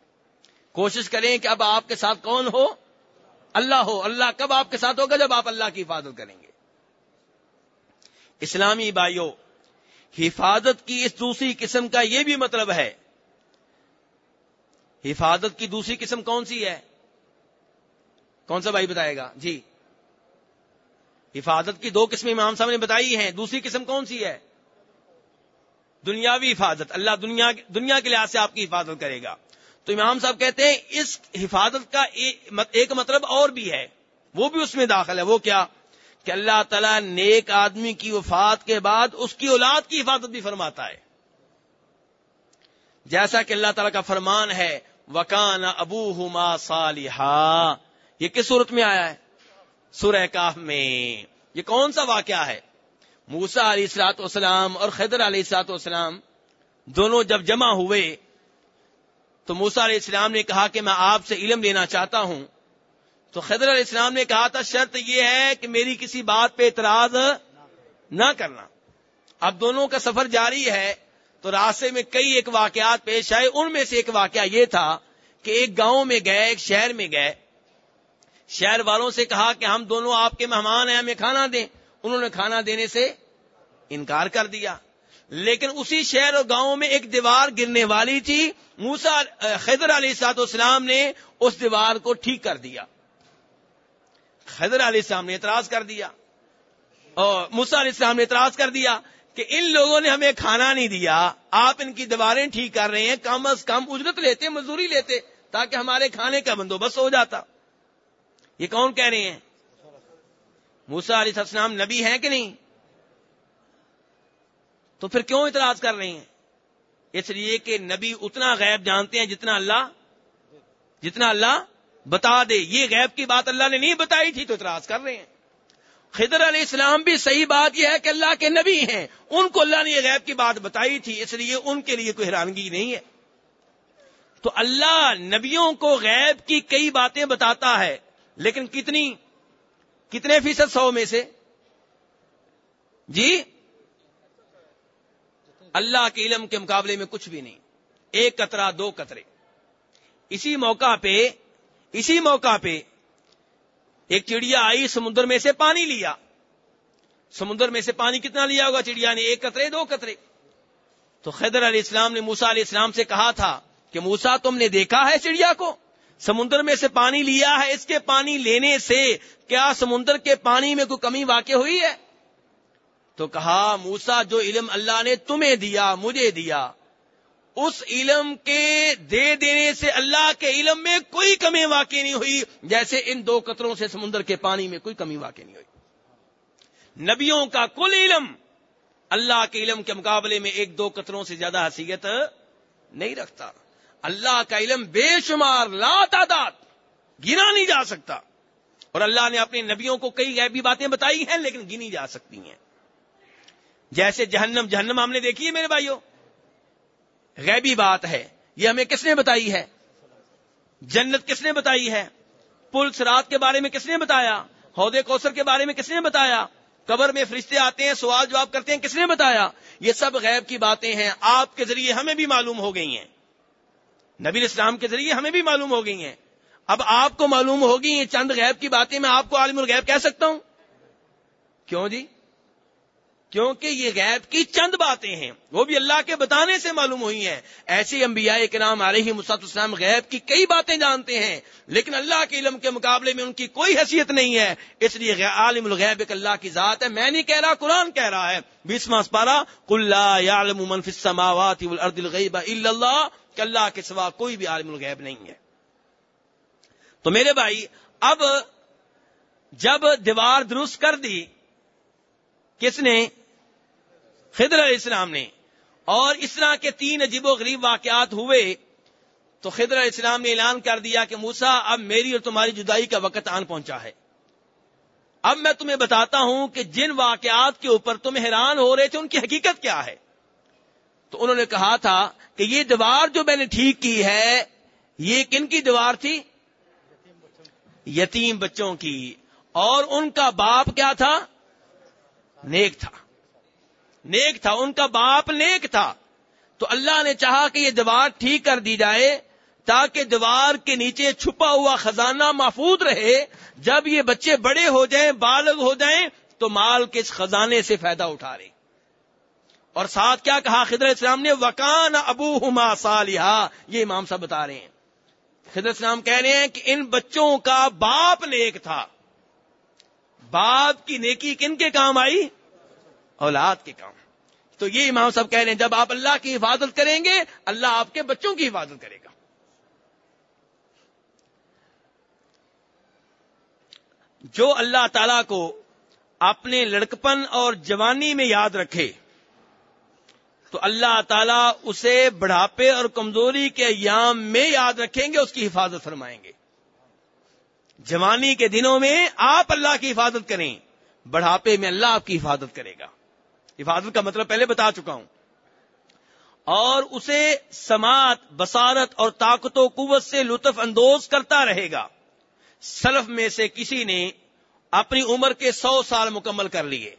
کوشش کریں کہ اب آپ کے ساتھ کون ہو؟ اللہ ہو۔ اللہ کب آپ کے ساتھ ہوگا؟ جب آپ اللہ کی حفاظت کریں گے۔ اسلامی بھائیوں حفاظت کی اس دوسری قسم کا یہ بھی مطلب ہے حفاظت کی دوسری قسم کون سی ہے؟ کون سا بھائی بتائے گا؟ جی۔ حفاظت کی دو قسمیں امام صاحب نے بتائی ہیں، دوسری قسم کون سی ہے؟ دنیاوی حفاظت، اللہ دنیا دنیا کے لحاظ سے آپ کی حفاظت کرے گا۔ تو امام صاحب کہتے ہیں، اس حفاظت کا ایک مطلب اور بھی ہے۔ وہ بھی اس میں داخل ہے۔ وہ کیا؟ کہ اللہ تعالیٰ نیک آدمی کی وفات کے بعد اس کی اولاد کی حفاظت بھی فرماتا ہے۔ جیسا کہ اللہ تعالیٰ کا فرمان ہے وکان ابو ہما صالحا۔ یہ کس صورت میں آیا ہے؟ سورہ کاف میں۔ یہ کون سا واقعہ ہے؟ موسا علیہ السلاط والسلام اور خیدر علیہ السلاط والسلام دونوں جب جمع ہوئے، تو موسا علیہ السلام نے کہا کہ میں آپ سے علم لینا چاہتا ہوں۔ تو خضر علیہ السلام نے کہا تھا، شرط یہ ہے کہ میری کسی بات پہ اعتراض نہ کرنا۔ اب دونوں کا سفر جاری ہے۔ تو راستے میں کئی ایک واقعات پیش آئے، ان میں سے ایک واقعہ یہ تھا کہ ایک گاؤں میں گئے، ایک شہر میں گئے۔ شہر والوں سے کہا کہ ہم دونوں آپ کے مہمان ہیں، ہمیں کھانا دیں۔ انہوں نے کھانا دینے سے انکار کر دیا۔ لیکن اسی شہر اور گاؤں میں ایک دیوار گرنے والی تھی۔ موسا خیدر علی سات اسلام نے اس دیوار کو ٹھیک کر دیا۔ خیدر علیہ السلام نے اعتراض کر دیا۔ اور موسا علیہ السلام نے اعتراض کر دیا کہ ان لوگوں نے ہمیں کھانا نہیں دیا، آپ ان کی دیواریں ٹھیک کر رہے ہیں، کم از کم اجرت لیتے، مزدوری لیتے، تاکہ ہمارے کھانے کا بندوبست ہو جاتا۔ یہ کون کہہ رہے ہیں؟ موسا علیہ السلام نبی ہیں کہ نہیں؟ تو پھر کیوں اعتراض کر رہے ہیں؟ اس لیے کہ نبی اتنا غیب جانتے ہیں جتنا اللہ جتنا اللہ بتا دے۔ یہ غیب کی بات اللہ نے نہیں بتائی تھی تو اعتراض کر رہے ہیں۔ خضر علیہ السلام بھی صحیح بات یہ ہے کہ اللہ کے نبی ہیں۔ ان کو اللہ نے یہ غیب کی بات بتائی تھی، اس لیے ان کے لیے کوئی حیرانگی نہیں ہے۔ تو اللہ نبیوں کو غیب کی کئی باتیں بتاتا ہے، لیکن کتنی؟ کتنے فیصد سو میں سے؟ جی؟ اللہ کے علم کے مقابلے میں کچھ بھی نہیں۔ ایک قطرہ، دو قطرے۔ اسی موقع پہ، اسی موقع پہ ایک چڑیا آئی، سمندر میں سے پانی لیا۔ سمندر میں سے پانی کتنا لیا ہوگا چڑیا نے؟ ایک قطرے، دو قطرے۔ تو خیدر علیہ السلام نے موسا علیہ السلام سے کہا تھا کہ موسا تم نے دیکھا ہے چڑیا کو؟ سمندر میں سے پانی لیا ہے، اس کے پانی لینے سے کیا سمندر کے پانی میں کوئی کمی واقع ہوئی ہے؟ تو کہا موسا جو علم اللہ نے تمہیں دیا، مجھے دیا۔ اس علم کے دے دینے سے اللہ کے علم میں کوئی کمی واقع نہیں ہوئی، جیسے ان دو قطروں سے سمندر کے پانی میں کوئی کمی واقع نہیں ہوئی۔ نبیوں کا کل علم، اللہ کے علم کے مقابلے میں ایک دو قطروں سے زیادہ حیثیت نہیں رکھتا۔ اللہ کا علم بے شمار لا تعداد گنا نہیں جا سکتا۔ اور اللہ نے اپنے نبیوں کو کئی غیبی باتیں بتائی ہیں لیکن گنی جا سکتی ہیں۔ جیسے جہنم جہنم ہم نے دیکھی ہے میرے بھائیوں غیبی بات ہے یہ ہمیں کس نے بتائی ہے جنت کس نے بتائی ہے پل سرات کے بارے میں کس نے بتایا عہدے کوثر کے بارے میں کس نے بتایا قبر میں فرشتے آتے ہیں سوال جواب کرتے ہیں کس نے بتایا یہ سب غیب کی باتیں ہیں آپ کے ذریعے ہمیں بھی معلوم ہو گئی ہیں نبی اسلام کے ذریعے ہمیں بھی معلوم ہو گئی ہیں اب آپ کو معلوم ہوگی یہ چند غیب کی باتیں میں آپ کو عالم الغیب کہہ سکتا ہوں کیوں جی کیونکہ یہ غیب کی چند باتیں ہیں۔ وہ بھی اللہ کے بتانے سے معلوم ہوئی ہیں۔ ایسے انبیاء کے نام آ رہی اسلام غیب کی کئی باتیں جانتے ہیں، لیکن اللہ کے علم کے مقابلے میں ان کی کوئی حیثیت نہیں ہے۔ اس لیے عالم الغیب ایک اللہ کی ذات ہے۔ میں نہیں کہہ رہا، قرآن کہہ رہا ہے۔ بیسواں پارا اللہ، کہ اللہ کے سوا کوئی بھی عالم الغیب نہیں ہے۔ تو میرے بھائی، اب جب دیوار درست کر دی، کس نے؟ خضر علیہ السلام نے اور اس طرح کے تین عجیب و غریب واقعات ہوئے تو خضر علیہ السلام نے اعلان کر دیا کہ موسا اب میری اور تمہاری جدائی کا وقت آن پہنچا ہے۔ اب میں تمہیں بتاتا ہوں کہ جن واقعات کے اوپر تم حیران ہو رہے تھے، ان کی حقیقت کیا ہے؟ تو انہوں نے کہا تھا کہ یہ دیوار جو میں نے ٹھیک کی ہے، یہ کن کی دیوار تھی؟ یتیم بچوں کی۔ اور ان کا باپ کیا تھا؟ نیک تھا۔ نیک تھا، ان کا باپ نیک تھا۔ تو اللہ نے چاہا کہ یہ دیوار ٹھیک کر دی جائے تاکہ دیوار کے نیچے چھپا ہوا خزانہ محفوظ رہے۔ جب یہ بچے بڑے ہو جائیں، بالغ ہو جائیں، تو مال کے اس خزانے سے فائدہ اٹھا رہے اور ساتھ کیا کہا خدر اسلام نے؟ وکان ابو ہما صالحہ یہ امام صاحب بتا رہے ہیں۔ خدر اسلام کہہ رہے ہیں کہ ان بچوں کا باپ نیک تھا۔ باپ کی نیکی کن کے کام آئی؟ اولاد کے کام۔ تو یہ امام صاحب کہہ رہے ہیں، جب آپ اللہ کی حفاظت کریں گے، اللہ آپ کے بچوں کی حفاظت کرے گا۔ جو اللہ تعالی کو اپنے لڑکپن اور جوانی میں یاد رکھے، تو اللہ تعالیٰ اسے بڑھاپے اور کمزوری کے ایام میں یاد رکھیں گے، اس کی حفاظت فرمائیں گے۔ جوانی کے دنوں میں آپ اللہ کی حفاظت کریں، بڑھاپے میں اللہ آپ کی حفاظت کرے گا۔ حفاظت کا مطلب پہلے بتا چکا ہوں۔ اور اسے سماعت بسارت اور طاقت و قوت سے لطف اندوز کرتا رہے گا۔ سلف میں سے کسی نے اپنی عمر کے سو سال مکمل کر لیے۔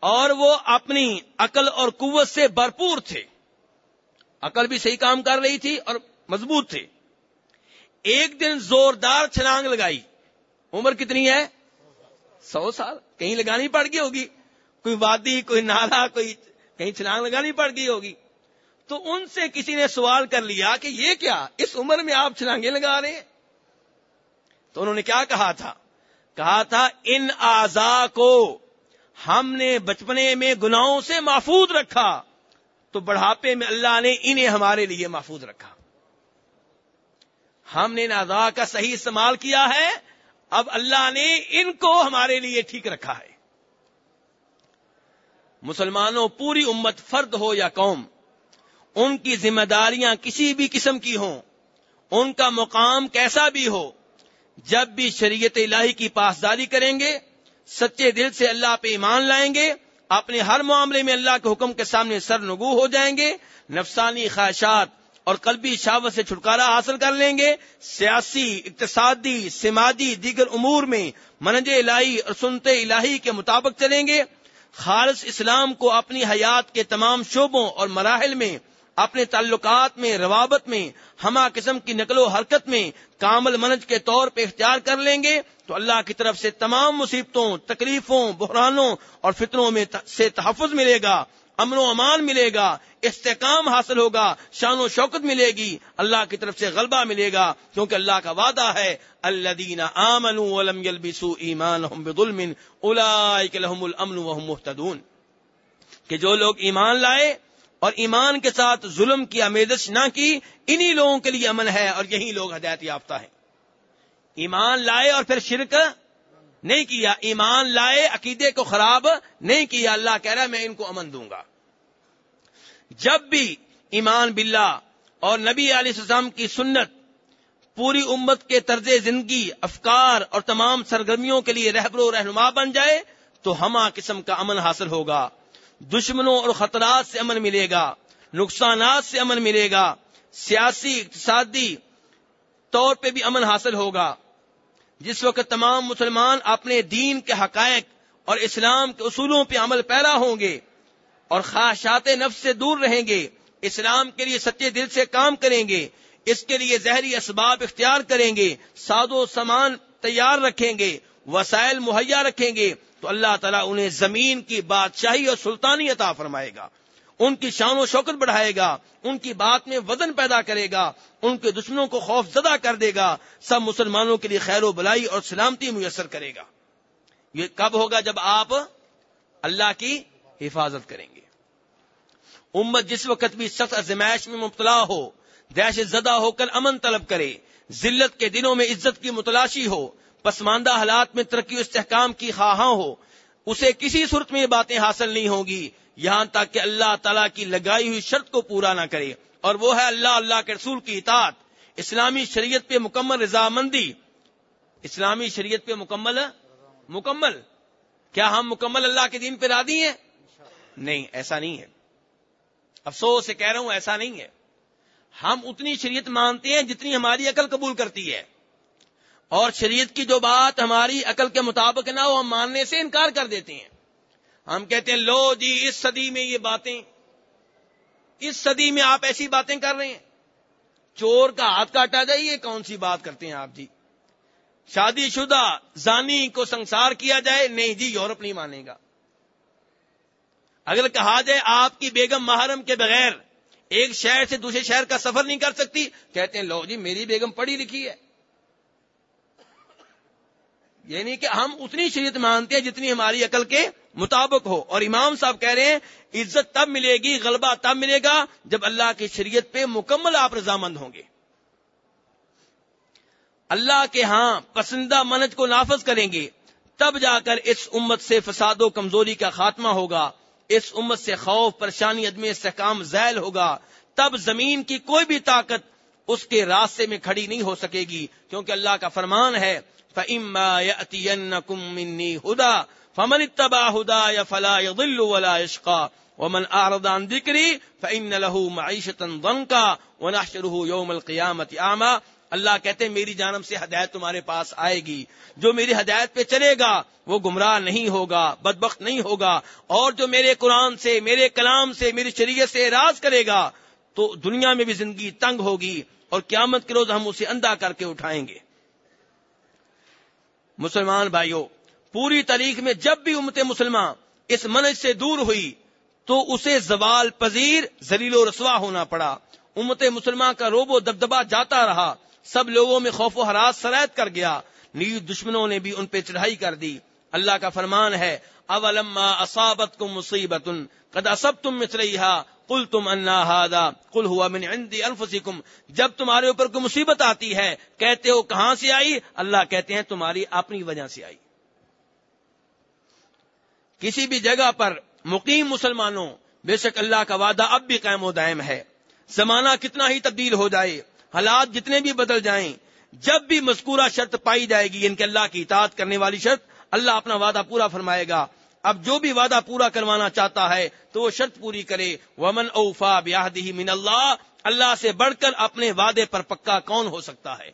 اور وہ اپنی عقل اور قوت سے بھرپور تھے۔ عقل بھی صحیح کام کر رہی تھی اور مضبوط تھے۔ ایک دن زوردار چھلانگ لگائی۔ عمر کتنی ہے؟ سو سال۔ کہیں لگانی پڑ گئی ہوگی۔ کوئی وادی، کوئی نالا، کوئی کہیں چھلانگ لگانی پڑ گئی ہوگی۔ تو ان سے کسی نے سوال کر لیا کہ یہ کیا؟ اس عمر میں آپ چھلانگیں لگا رہے ہیں؟ تو انہوں نے کیا کہا تھا؟ کہا تھا، ان آزا کو ہم نے بچپنے میں گناہوں سے محفوظ رکھا۔ تو بڑھاپے میں اللہ نے انہیں ہمارے لیے محفوظ رکھا۔ ہم نے نازا کا صحیح استعمال کیا ہے، اب اللہ نے ان کو ہمارے لیے ٹھیک رکھا ہے۔ مسلمانوں پوری امت فرد ہو یا قوم، ان کی ذمہ داریاں کسی بھی قسم کی ہوں، ان کا مقام کیسا بھی ہو، جب بھی شریعت الہی کی پاسداری کریں گے، سچے دل سے اللہ پہ ایمان لائیں گے، اپنے ہر معاملے میں اللہ کے حکم کے سامنے سر نگو ہو جائیں گے، نفسانی خواہشات اور قلبی شاوت سے چھٹکارا حاصل کر لیں گے، سیاسی، اقتصادی، سماجی دیگر امور میں منج الہی اور سنتے الہی کے مطابق چلیں گے خالص اسلام کو اپنی حیات کے تمام شعبوں اور مراحل میں، اپنے تعلقات میں، روابط میں ہما قسم کی نقل و حرکت میں کامل منج کے طور پہ اختیار کر لیں گے، تو اللہ کی طرف سے تمام مصیبتوں، تکلیفوں، بحرانوں اور فطروں میں سے تحفظ ملے گا۔ امن و امان ملے گا، استحکام حاصل ہوگا، شان و شوکت ملے گی، اللہ کی طرف سے غلبہ ملے گا، کیونکہ اللہ کا وعدہ ہے اللہ دینا آمن ایمان محتدون کہ جو لوگ ایمان لائے اور ایمان کے ساتھ ظلم کی آمیزش نہ کی، انہی لوگوں کے لیے امن ہے اور یہی لوگ ہدایت یافتہ ہیں۔ ایمان لائے اور پھر شرک نہیں کیا، ایمان لائے، عقیدے کو خراب نہیں کیا، اللہ کہہ رہا ہے، میں ان کو امن دوں گا۔ جب بھی ایمان باللہ اور نبی علیہ السلام کی سنت پوری امت کے طرز زندگی، افکار اور تمام سرگرمیوں کے لیے رہبر و رہنما بن جائے، تو ہما قسم کا امن حاصل ہوگا۔ دشمنوں اور خطرات سے امن ملے گا، نقصانات سے امن ملے گا، سیاسی، اقتصادی طور پہ بھی امن حاصل ہوگا۔ جس وقت تمام مسلمان اپنے دین کے حقائق اور اسلام کے اصولوں پہ عمل پیرا ہوں گے اور خواہشات نفس سے دور رہیں گے، اسلام کے لیے سچے دل سے کام کریں گے، اس کے لیے زہری اسباب اختیار کریں گے ساد و سامان تیار رکھیں گے، وسائل مہیا رکھیں گے، تو اللہ تعالیٰ انہیں زمین کی بادشاہی اور سلطانی عطا فرمائے گا۔ ان کی شان و شوکت بڑھائے گا، ان کی بات میں وزن پیدا کرے گا، ان کے دشمنوں کو خوف زدہ کر دے گا، سب مسلمانوں کے لیے خیر و بلائی اور سلامتی میسر کرے گا۔ یہ کب ہوگا جب آپ اللہ کی حفاظت کریں گے؟ امت جس وقت بھی سخت ازمائش میں مبتلا ہو، دہشت زدہ ہو کر امن طلب کرے، ذلت کے دنوں میں عزت کی متلاشی ہو، پسماندہ حالات میں ترقی و استحکام کی خواہاں ہو، اسے کسی صورت میں یہ باتیں حاصل نہیں ہوگی یہاں تک کہ اللہ تعالیٰ کی لگائی ہوئی شرط کو پورا نہ کرے۔ اور وہ ہے اللہ اللہ کے رسول کی اطاعت۔ اسلامی شریعت پہ مکمل رضامندی۔ اسلامی شریعت پہ مکمل مکمل۔ کیا ہم مکمل اللہ کے دین پہ رادی ہیں؟ نہیں، ایسا نہیں ہے۔ افسوس سے کہہ رہا ہوں، ایسا نہیں ہے۔ ہم اتنی شریعت مانتے ہیں جتنی ہماری عقل قبول کرتی ہے۔ اور شریعت کی جو بات ہماری عقل کے مطابق نہ وہ ہم ماننے سے انکار کر دیتے ہیں۔ ہم کہتے ہیں، لو جی اس صدی میں یہ باتیں۔ اس صدی میں آپ ایسی باتیں کر رہے ہیں۔ چور کا ہاتھ کاٹا جائے یہ کون سی بات کرتے ہیں آپ جی؟ شادی شدہ زانی کو سنسار کیا جائے، نہیں جی یورپ نہیں مانے گا۔ اگر کہا جائے آپ کی بیگم محرم کے بغیر ایک شہر سے دوسرے شہر کا سفر نہیں کر سکتی، کہتے ہیں، لو جی میری بیگم پڑھی لکھی ہے۔ یعنی کہ ہم اتنی شریعت مانتے ہیں جتنی ہماری عقل کے مطابق ہو۔ اور امام صاحب کہہ رہے ہیں، عزت تب ملے گی، غلبہ تب ملے گا جب اللہ کی شریعت پہ مکمل آپ رضامند ہوں گے۔ اللہ کے ہاں پسندہ منج کو نافذ کریں گے، تب جا کر اس امت سے فساد و کمزوری کا خاتمہ ہوگا، اس امت سے خوف، پریشانی، عدم استحکام زیل ہوگا۔ تب زمین کی کوئی بھی طاقت اس کے راستے میں کھڑی نہیں ہو سکے گی، کیونکہ اللہ کا فرمان ہے فَإِمَّا يَأْتِيَنَّكُم مِّنِّي هُدَى فَمَنِ اتَّبَعَ هُدَايَ فَلَا يَضِلُّ وَلَا يَشْقَى ومن اعرض عن ذکری فإن له معیشتا ضنکا ونحشره يوم القیامت اعما اللہ کہتے ہیں میری جانب سے ہدایت تمہارے پاس آئے گی جو میری ہدایت پہ چلے گا وہ گمراہ نہیں ہوگا بدبخت نہیں ہوگا اور جو میرے قرآن سے میرے کلام سے میری شریعت سے اعراض کرے گا تو دنیا میں بھی زندگی تنگ ہوگی اور قیامت کے روز ہم اسے اندھا کر کے اٹھائیں گے مسلمان بھائیوں پوری تاریخ میں جب بھی امت مسلمان اس منج سے دور ہوئی تو اسے زوال پذیر زلیل و رسوا ہونا پڑا۔ امت مسلمان کا روب و دبدبا جاتا رہا۔ سب لوگوں میں خوف و حراس سرایت کر گیا۔ نیز دشمنوں نے بھی ان پہ چڑھائی کر دی۔ اللہ کا فرمان ہے اولما اصابت کو مصیبت کدا سب تم مسرحا کل تم انا ہادا کل ہوا من عندی انفسکم جب تمہارے اوپر کوئی مصیبت آتی ہے، کہتے ہو کہاں سے آئی؟ اللہ کہتے ہیں تمہاری اپنی وجہ سے آئی۔ کسی بھی جگہ پر مقیم مسلمانوں، بے شک اللہ کا وعدہ اب بھی قائم و دائم ہے۔ زمانہ کتنا ہی تبدیل ہو جائے، حالات جتنے بھی بدل جائیں، جب بھی مذکورہ شرط پائی جائے گی ان کے اللہ کی اطاعت کرنے والی شرط، اللہ اپنا وعدہ پورا فرمائے گا۔ اب جو بھی وعدہ پورا کروانا چاہتا ہے تو وہ شرط پوری کرے۔ ومن اوفا بیاہدی من اللہ اللہ سے بڑھ کر اپنے وعدے پر پکا کون ہو سکتا ہے؟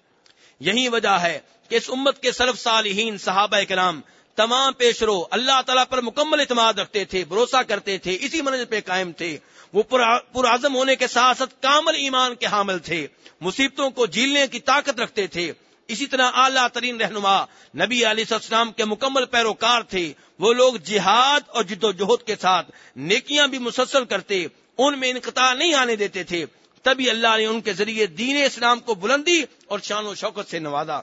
یہی وجہ ہے کہ اس امت کے صرف صالحین، صحابہ کرام، تمام پیش رو اللہ تعالیٰ پر مکمل اعتماد رکھتے تھے، بھروسہ کرتے تھے، اسی منزل پہ قائم تھے۔ وہ پرعزم ہونے کے ساتھ ساتھ کامل ایمان کے حامل تھے۔ مصیبتوں کو جھیلنے کی طاقت رکھتے تھے۔ اسی طرح اعلیٰ ترین رہنما نبی علیہ السلام کے مکمل پیروکار تھے۔ وہ لوگ جہاد اور جد و جہد کے ساتھ نیکیاں بھی مسلسل کرتے، ان میں انقطاع نہیں آنے دیتے تھے۔ تبھی اللہ نے ان کے ذریعے دین اسلام کو بلندی اور شان و شوکت سے نوازا۔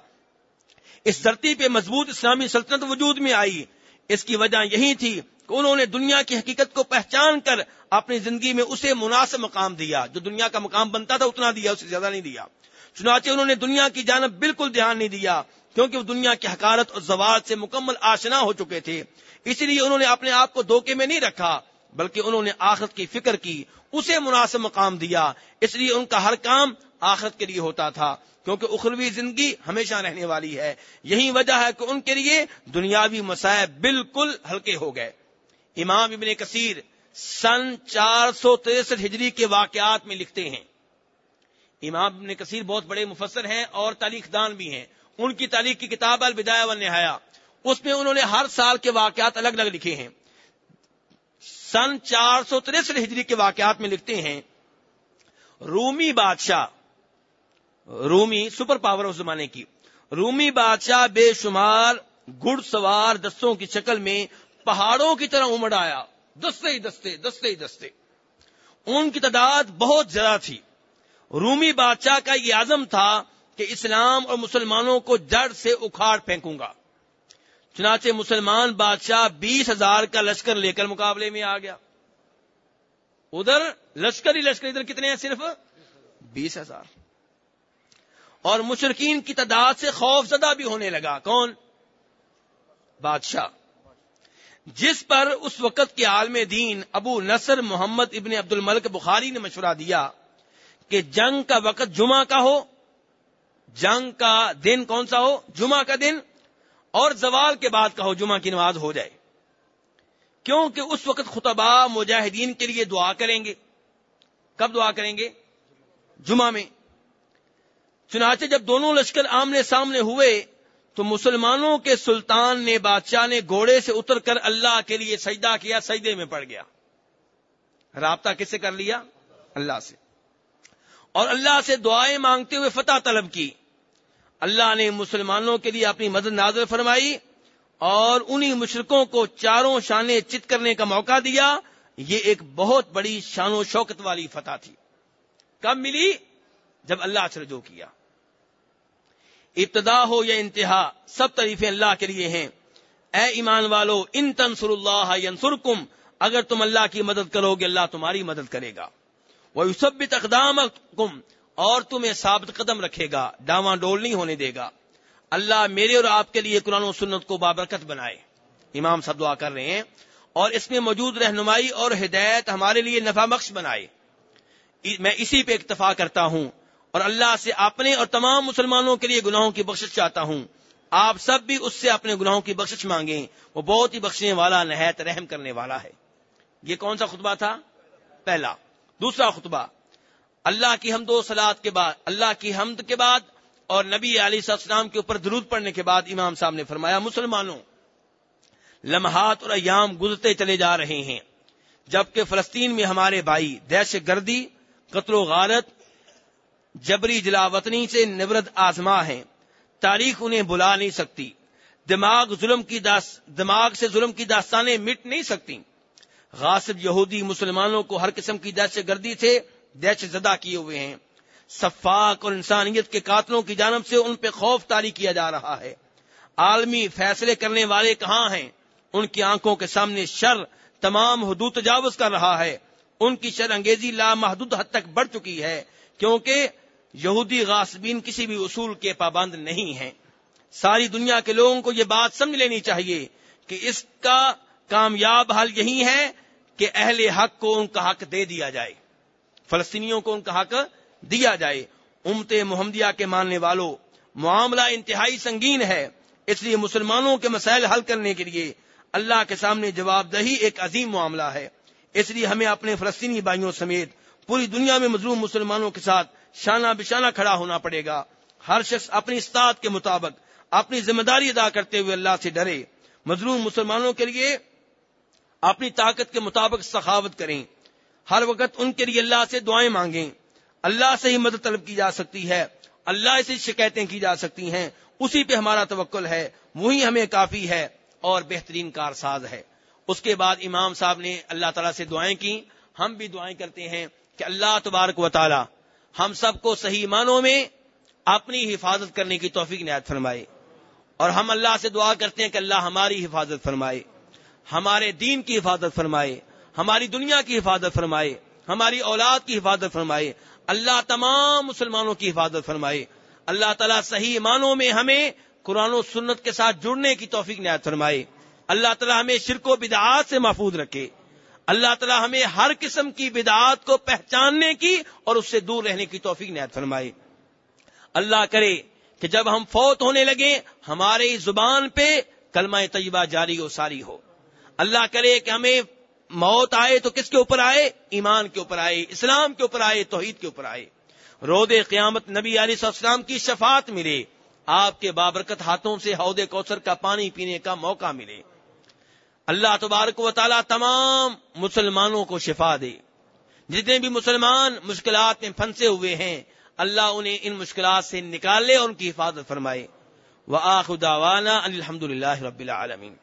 اس دھرتی پہ مضبوط اسلامی سلطنت وجود میں آئی۔ اس کی وجہ یہی تھی کہ انہوں نے دنیا کی حقیقت کو پہچان کر اپنی زندگی میں اسے مناسب مقام دیا۔ جو دنیا کا مقام بنتا تھا، اتنا دیا، اسے زیادہ نہیں دیا۔ چنانچہ انہوں نے دنیا کی جانب بالکل دھیان نہیں دیا، کیونکہ وہ دنیا کی حکارت اور زوال سے مکمل آشنا ہو چکے تھے۔ اسی لیے انہوں نے اپنے آپ کو دھوکے میں نہیں رکھا، بلکہ انہوں نے آخرت کی فکر کی، اسے مناسب مقام دیا۔ اس لیے ان کا ہر کام آخرت کے لیے ہوتا تھا، کیونکہ اخروی زندگی ہمیشہ رہنے والی ہے۔ یہی وجہ ہے کہ ان کے لیے دنیاوی مسائل بالکل ہلکے ہو گئے۔ امام ابن کثیر سن چار سو تریسٹھ ہجری کے واقعات میں لکھتے ہیں امام ابن کثیر بہت بڑے مفسر ہیں اور تاریخ دان بھی ہیں۔ ان کی تاریخ کی کتاب البدایہ و نہایا اس میں انہوں نے ہر سال کے واقعات الگ الگ لکھے ہیں۔ سن چار سو تریسٹھ ہجری کے واقعات میں لکھتے ہیں، رومی بادشاہ، رومی سپر پاور اس زمانے کی۔ رومی بادشاہ بے شمار گڑ سوار دستوں کی شکل میں پہاڑوں کی طرح امڑ آیا۔ دستے ہی دستے دستے ہی دستے۔ ان کی تعداد بہت زیادہ تھی۔ رومی بادشاہ کا یہ عزم تھا کہ اسلام اور مسلمانوں کو جڑ سے اکھاڑ پھینکوں گا۔ چنانچہ مسلمان بادشاہ بیس ہزار کا لشکر لے کر مقابلے میں آ گیا۔ ادھر لشکر ہی لشکر، ادھر کتنے ہیں صرف؟ بیس ہزار۔ اور مشرقین کی تعداد سے خوف زدہ بھی ہونے لگا۔ کون؟ بادشاہ۔ جس پر اس وقت کے عالم دین ابو نصر محمد ابن عبد الملک بخاری نے مشورہ دیا۔ کہ جنگ کا وقت جمعہ کا ہو، جنگ کا دن کون سا ہو؟ جمعہ کا دن، اور زوال کے بعد کا ہو، جمعہ کی نماز ہو جائے۔ کیونکہ اس وقت خطبہ مجاہدین کے لیے دعا کریں گے۔ کب دعا کریں گے؟ جمعہ میں۔ چنانچہ جب دونوں لشکر آمنے سامنے ہوئے، تو مسلمانوں کے سلطان نے، بادشاہ نے گھوڑے سے اتر کر اللہ کے لیے سجدہ کیا، سجدے میں پڑ گیا۔ رابطہ کس سے کر لیا؟ اللہ سے۔ اور اللہ سے دعائیں مانگتے ہوئے فتح طلب کی۔ اللہ نے مسلمانوں کے لیے اپنی مدد نازل فرمائی اور انہی مشرقوں کو چاروں شانے چت کرنے کا موقع دیا۔ یہ ایک بہت بڑی شان و شوکت والی فتح تھی۔ کب ملی؟ جب اللہ سے رجوع کیا۔ ابتدا ہو یا انتہا، سب تعریفیں اللہ کے لیے ہیں۔ اے ایمان والو، ان تنسر اللہ ینسرکم اگر تم اللہ کی مدد کرو گے، اللہ تمہاری مدد کرے گا۔ وہ سب اقدام اور تمہیں ثابت قدم رکھے گا ڈاواں ڈول نہیں ہونے دے گا۔ اللہ میرے اور آپ کے لیے قرآن و سنت کو بابرکت بنائے۔ امام سب دعا کر رہے ہیں۔ اور اس میں موجود رہنمائی اور ہدایت ہمارے لیے نفع مخش بنائے۔ میں اسی پہ اکتفا کرتا ہوں۔ اور اللہ سے اپنے اور تمام مسلمانوں کے لیے گناہوں کی بخشش چاہتا ہوں۔ آپ سب بھی اس سے اپنے گناہوں کی بخشش مانگیں۔ وہ بہت ہی بخشنے والا، نہایت رحم کرنے والا ہے۔ یہ کون سا خطبہ تھا؟ پہلا۔ دوسرا خطبہ، اللہ کی حمد و سلاد کے بعد، اللہ کی حمد کے بعد اور نبی علی السلام کے اوپر درود پڑنے کے بعد امام صاحب نے فرمایا، مسلمانوں، لمحات اور ایام گزرتے چلے جا رہے ہیں، جبکہ فلسطین میں ہمارے بھائی دہشت گردی، قتل و غارت، جبری جلا وطنی سے نبرد آزما ہے تاریخ انہیں بلا نہیں سکتی۔ دماغ ظلم کی داس، دماغ سے ظلم کی داستانیں مٹ نہیں سکتی غاصب یہودی مسلمانوں کو ہر قسم کی دہشت گردی سے دہشت زدہ کیے ہوئے ہیں۔ صفاق اور انسانیت کے قاتلوں کی جانب سے ان پہ خوف تاری کیا جا رہا ہے۔ عالمی فیصلے کرنے والے کہاں ہیں؟ ان کی آنکھوں کے سامنے شر تمام حدود تجاوز کر رہا ہے۔ ان کی شر انگیزی لامحدود حد تک بڑھ چکی ہے، کیونکہ یہودی غاسبین کسی بھی اصول کے پابند نہیں ہیں۔ ساری دنیا کے لوگوں کو یہ بات سمجھ لینی چاہیے کہ اس کا کامیاب حل یہی ہے کہ اہل حق کو ان کا حق دے دیا جائے، فلسطینیوں کو ان کا حق دیا جائے۔ امت محمدیہ کے ماننے والوں معاملہ انتہائی سنگین ہے۔ اس لیے مسلمانوں کے مسائل حل کرنے کے لیے اللہ کے سامنے جواب دہی ایک عظیم معاملہ ہے۔ اس لیے ہمیں اپنے فلسطینی بھائیوں سمیت پوری دنیا میں مظلوم مسلمانوں کے ساتھ شانہ بشانہ کھڑا ہونا پڑے گا۔ ہر شخص اپنی استاد کے مطابق، اپنی ذمہ داری ادا کرتے ہوئے اللہ سے ڈرے۔ مظلوم مسلمانوں کے لیے اپنی طاقت کے مطابق سخاوت کریں۔ ہر وقت ان کے لیے اللہ سے دعائیں مانگیں۔ اللہ سے ہی مدد طلب کی جا سکتی ہے۔ اللہ سے شکایتیں کی جا سکتی ہیں۔ اسی پہ ہمارا توکل ہے۔ وہی ہمیں کافی ہے اور بہترین کارساز ہے۔ اس کے بعد امام صاحب نے اللہ تعالیٰ سے دعائیں کی ہم بھی دعائیں کرتے ہیں کہ اللہ تبارک و تعالی ہم سب کو صحیح معنوں میں اپنی حفاظت کرنے کی توفیق نہایت فرمائے۔ اور ہم اللہ سے دعا کرتے ہیں کہ اللہ ہماری حفاظت فرمائے۔ ہمارے دین کی حفاظت فرمائے، ہماری دنیا کی حفاظت فرمائے، ہماری اولاد کی حفاظت فرمائے، اللہ تمام مسلمانوں کی حفاظت فرمائے۔ اللہ تعالیٰ صحیح معنوں میں ہمیں قرآن و سنت کے ساتھ جڑنے کی توفیق نہایت فرمائے۔ اللہ تعالیٰ ہمیں شرک و بدعات سے محفوظ رکھے۔ اللہ تعالیٰ ہمیں ہر قسم کی بدعات کو پہچاننے کی اور اس سے دور رہنے کی توفیق نہایت فرمائے۔ اللہ کرے کہ جب ہم فوت ہونے لگے ہمارے زبان پہ کلمہ طیبہ جاری و ساری ہو۔ اللہ کرے کہ ہمیں موت آئے تو کس کے اوپر آئے؟ ایمان کے اوپر آئے، اسلام کے اوپر آئے، توحید کے اوپر آئے۔ رود قیامت نبی علیہ السلام کی شفاعت ملے، آپ کے بابرکت ہاتھوں سے حود کوثر کا پانی پینے کا موقع ملے۔ اللہ تبارک و تعالی تمام مسلمانوں کو شفا دے۔ جتنے بھی مسلمان مشکلات میں پھنسے ہوئے ہیں، اللہ انہیں ان مشکلات سے نکال لے اور ان کی حفاظت فرمائے۔ وہ آخا الحمد للہ رب العالمین۔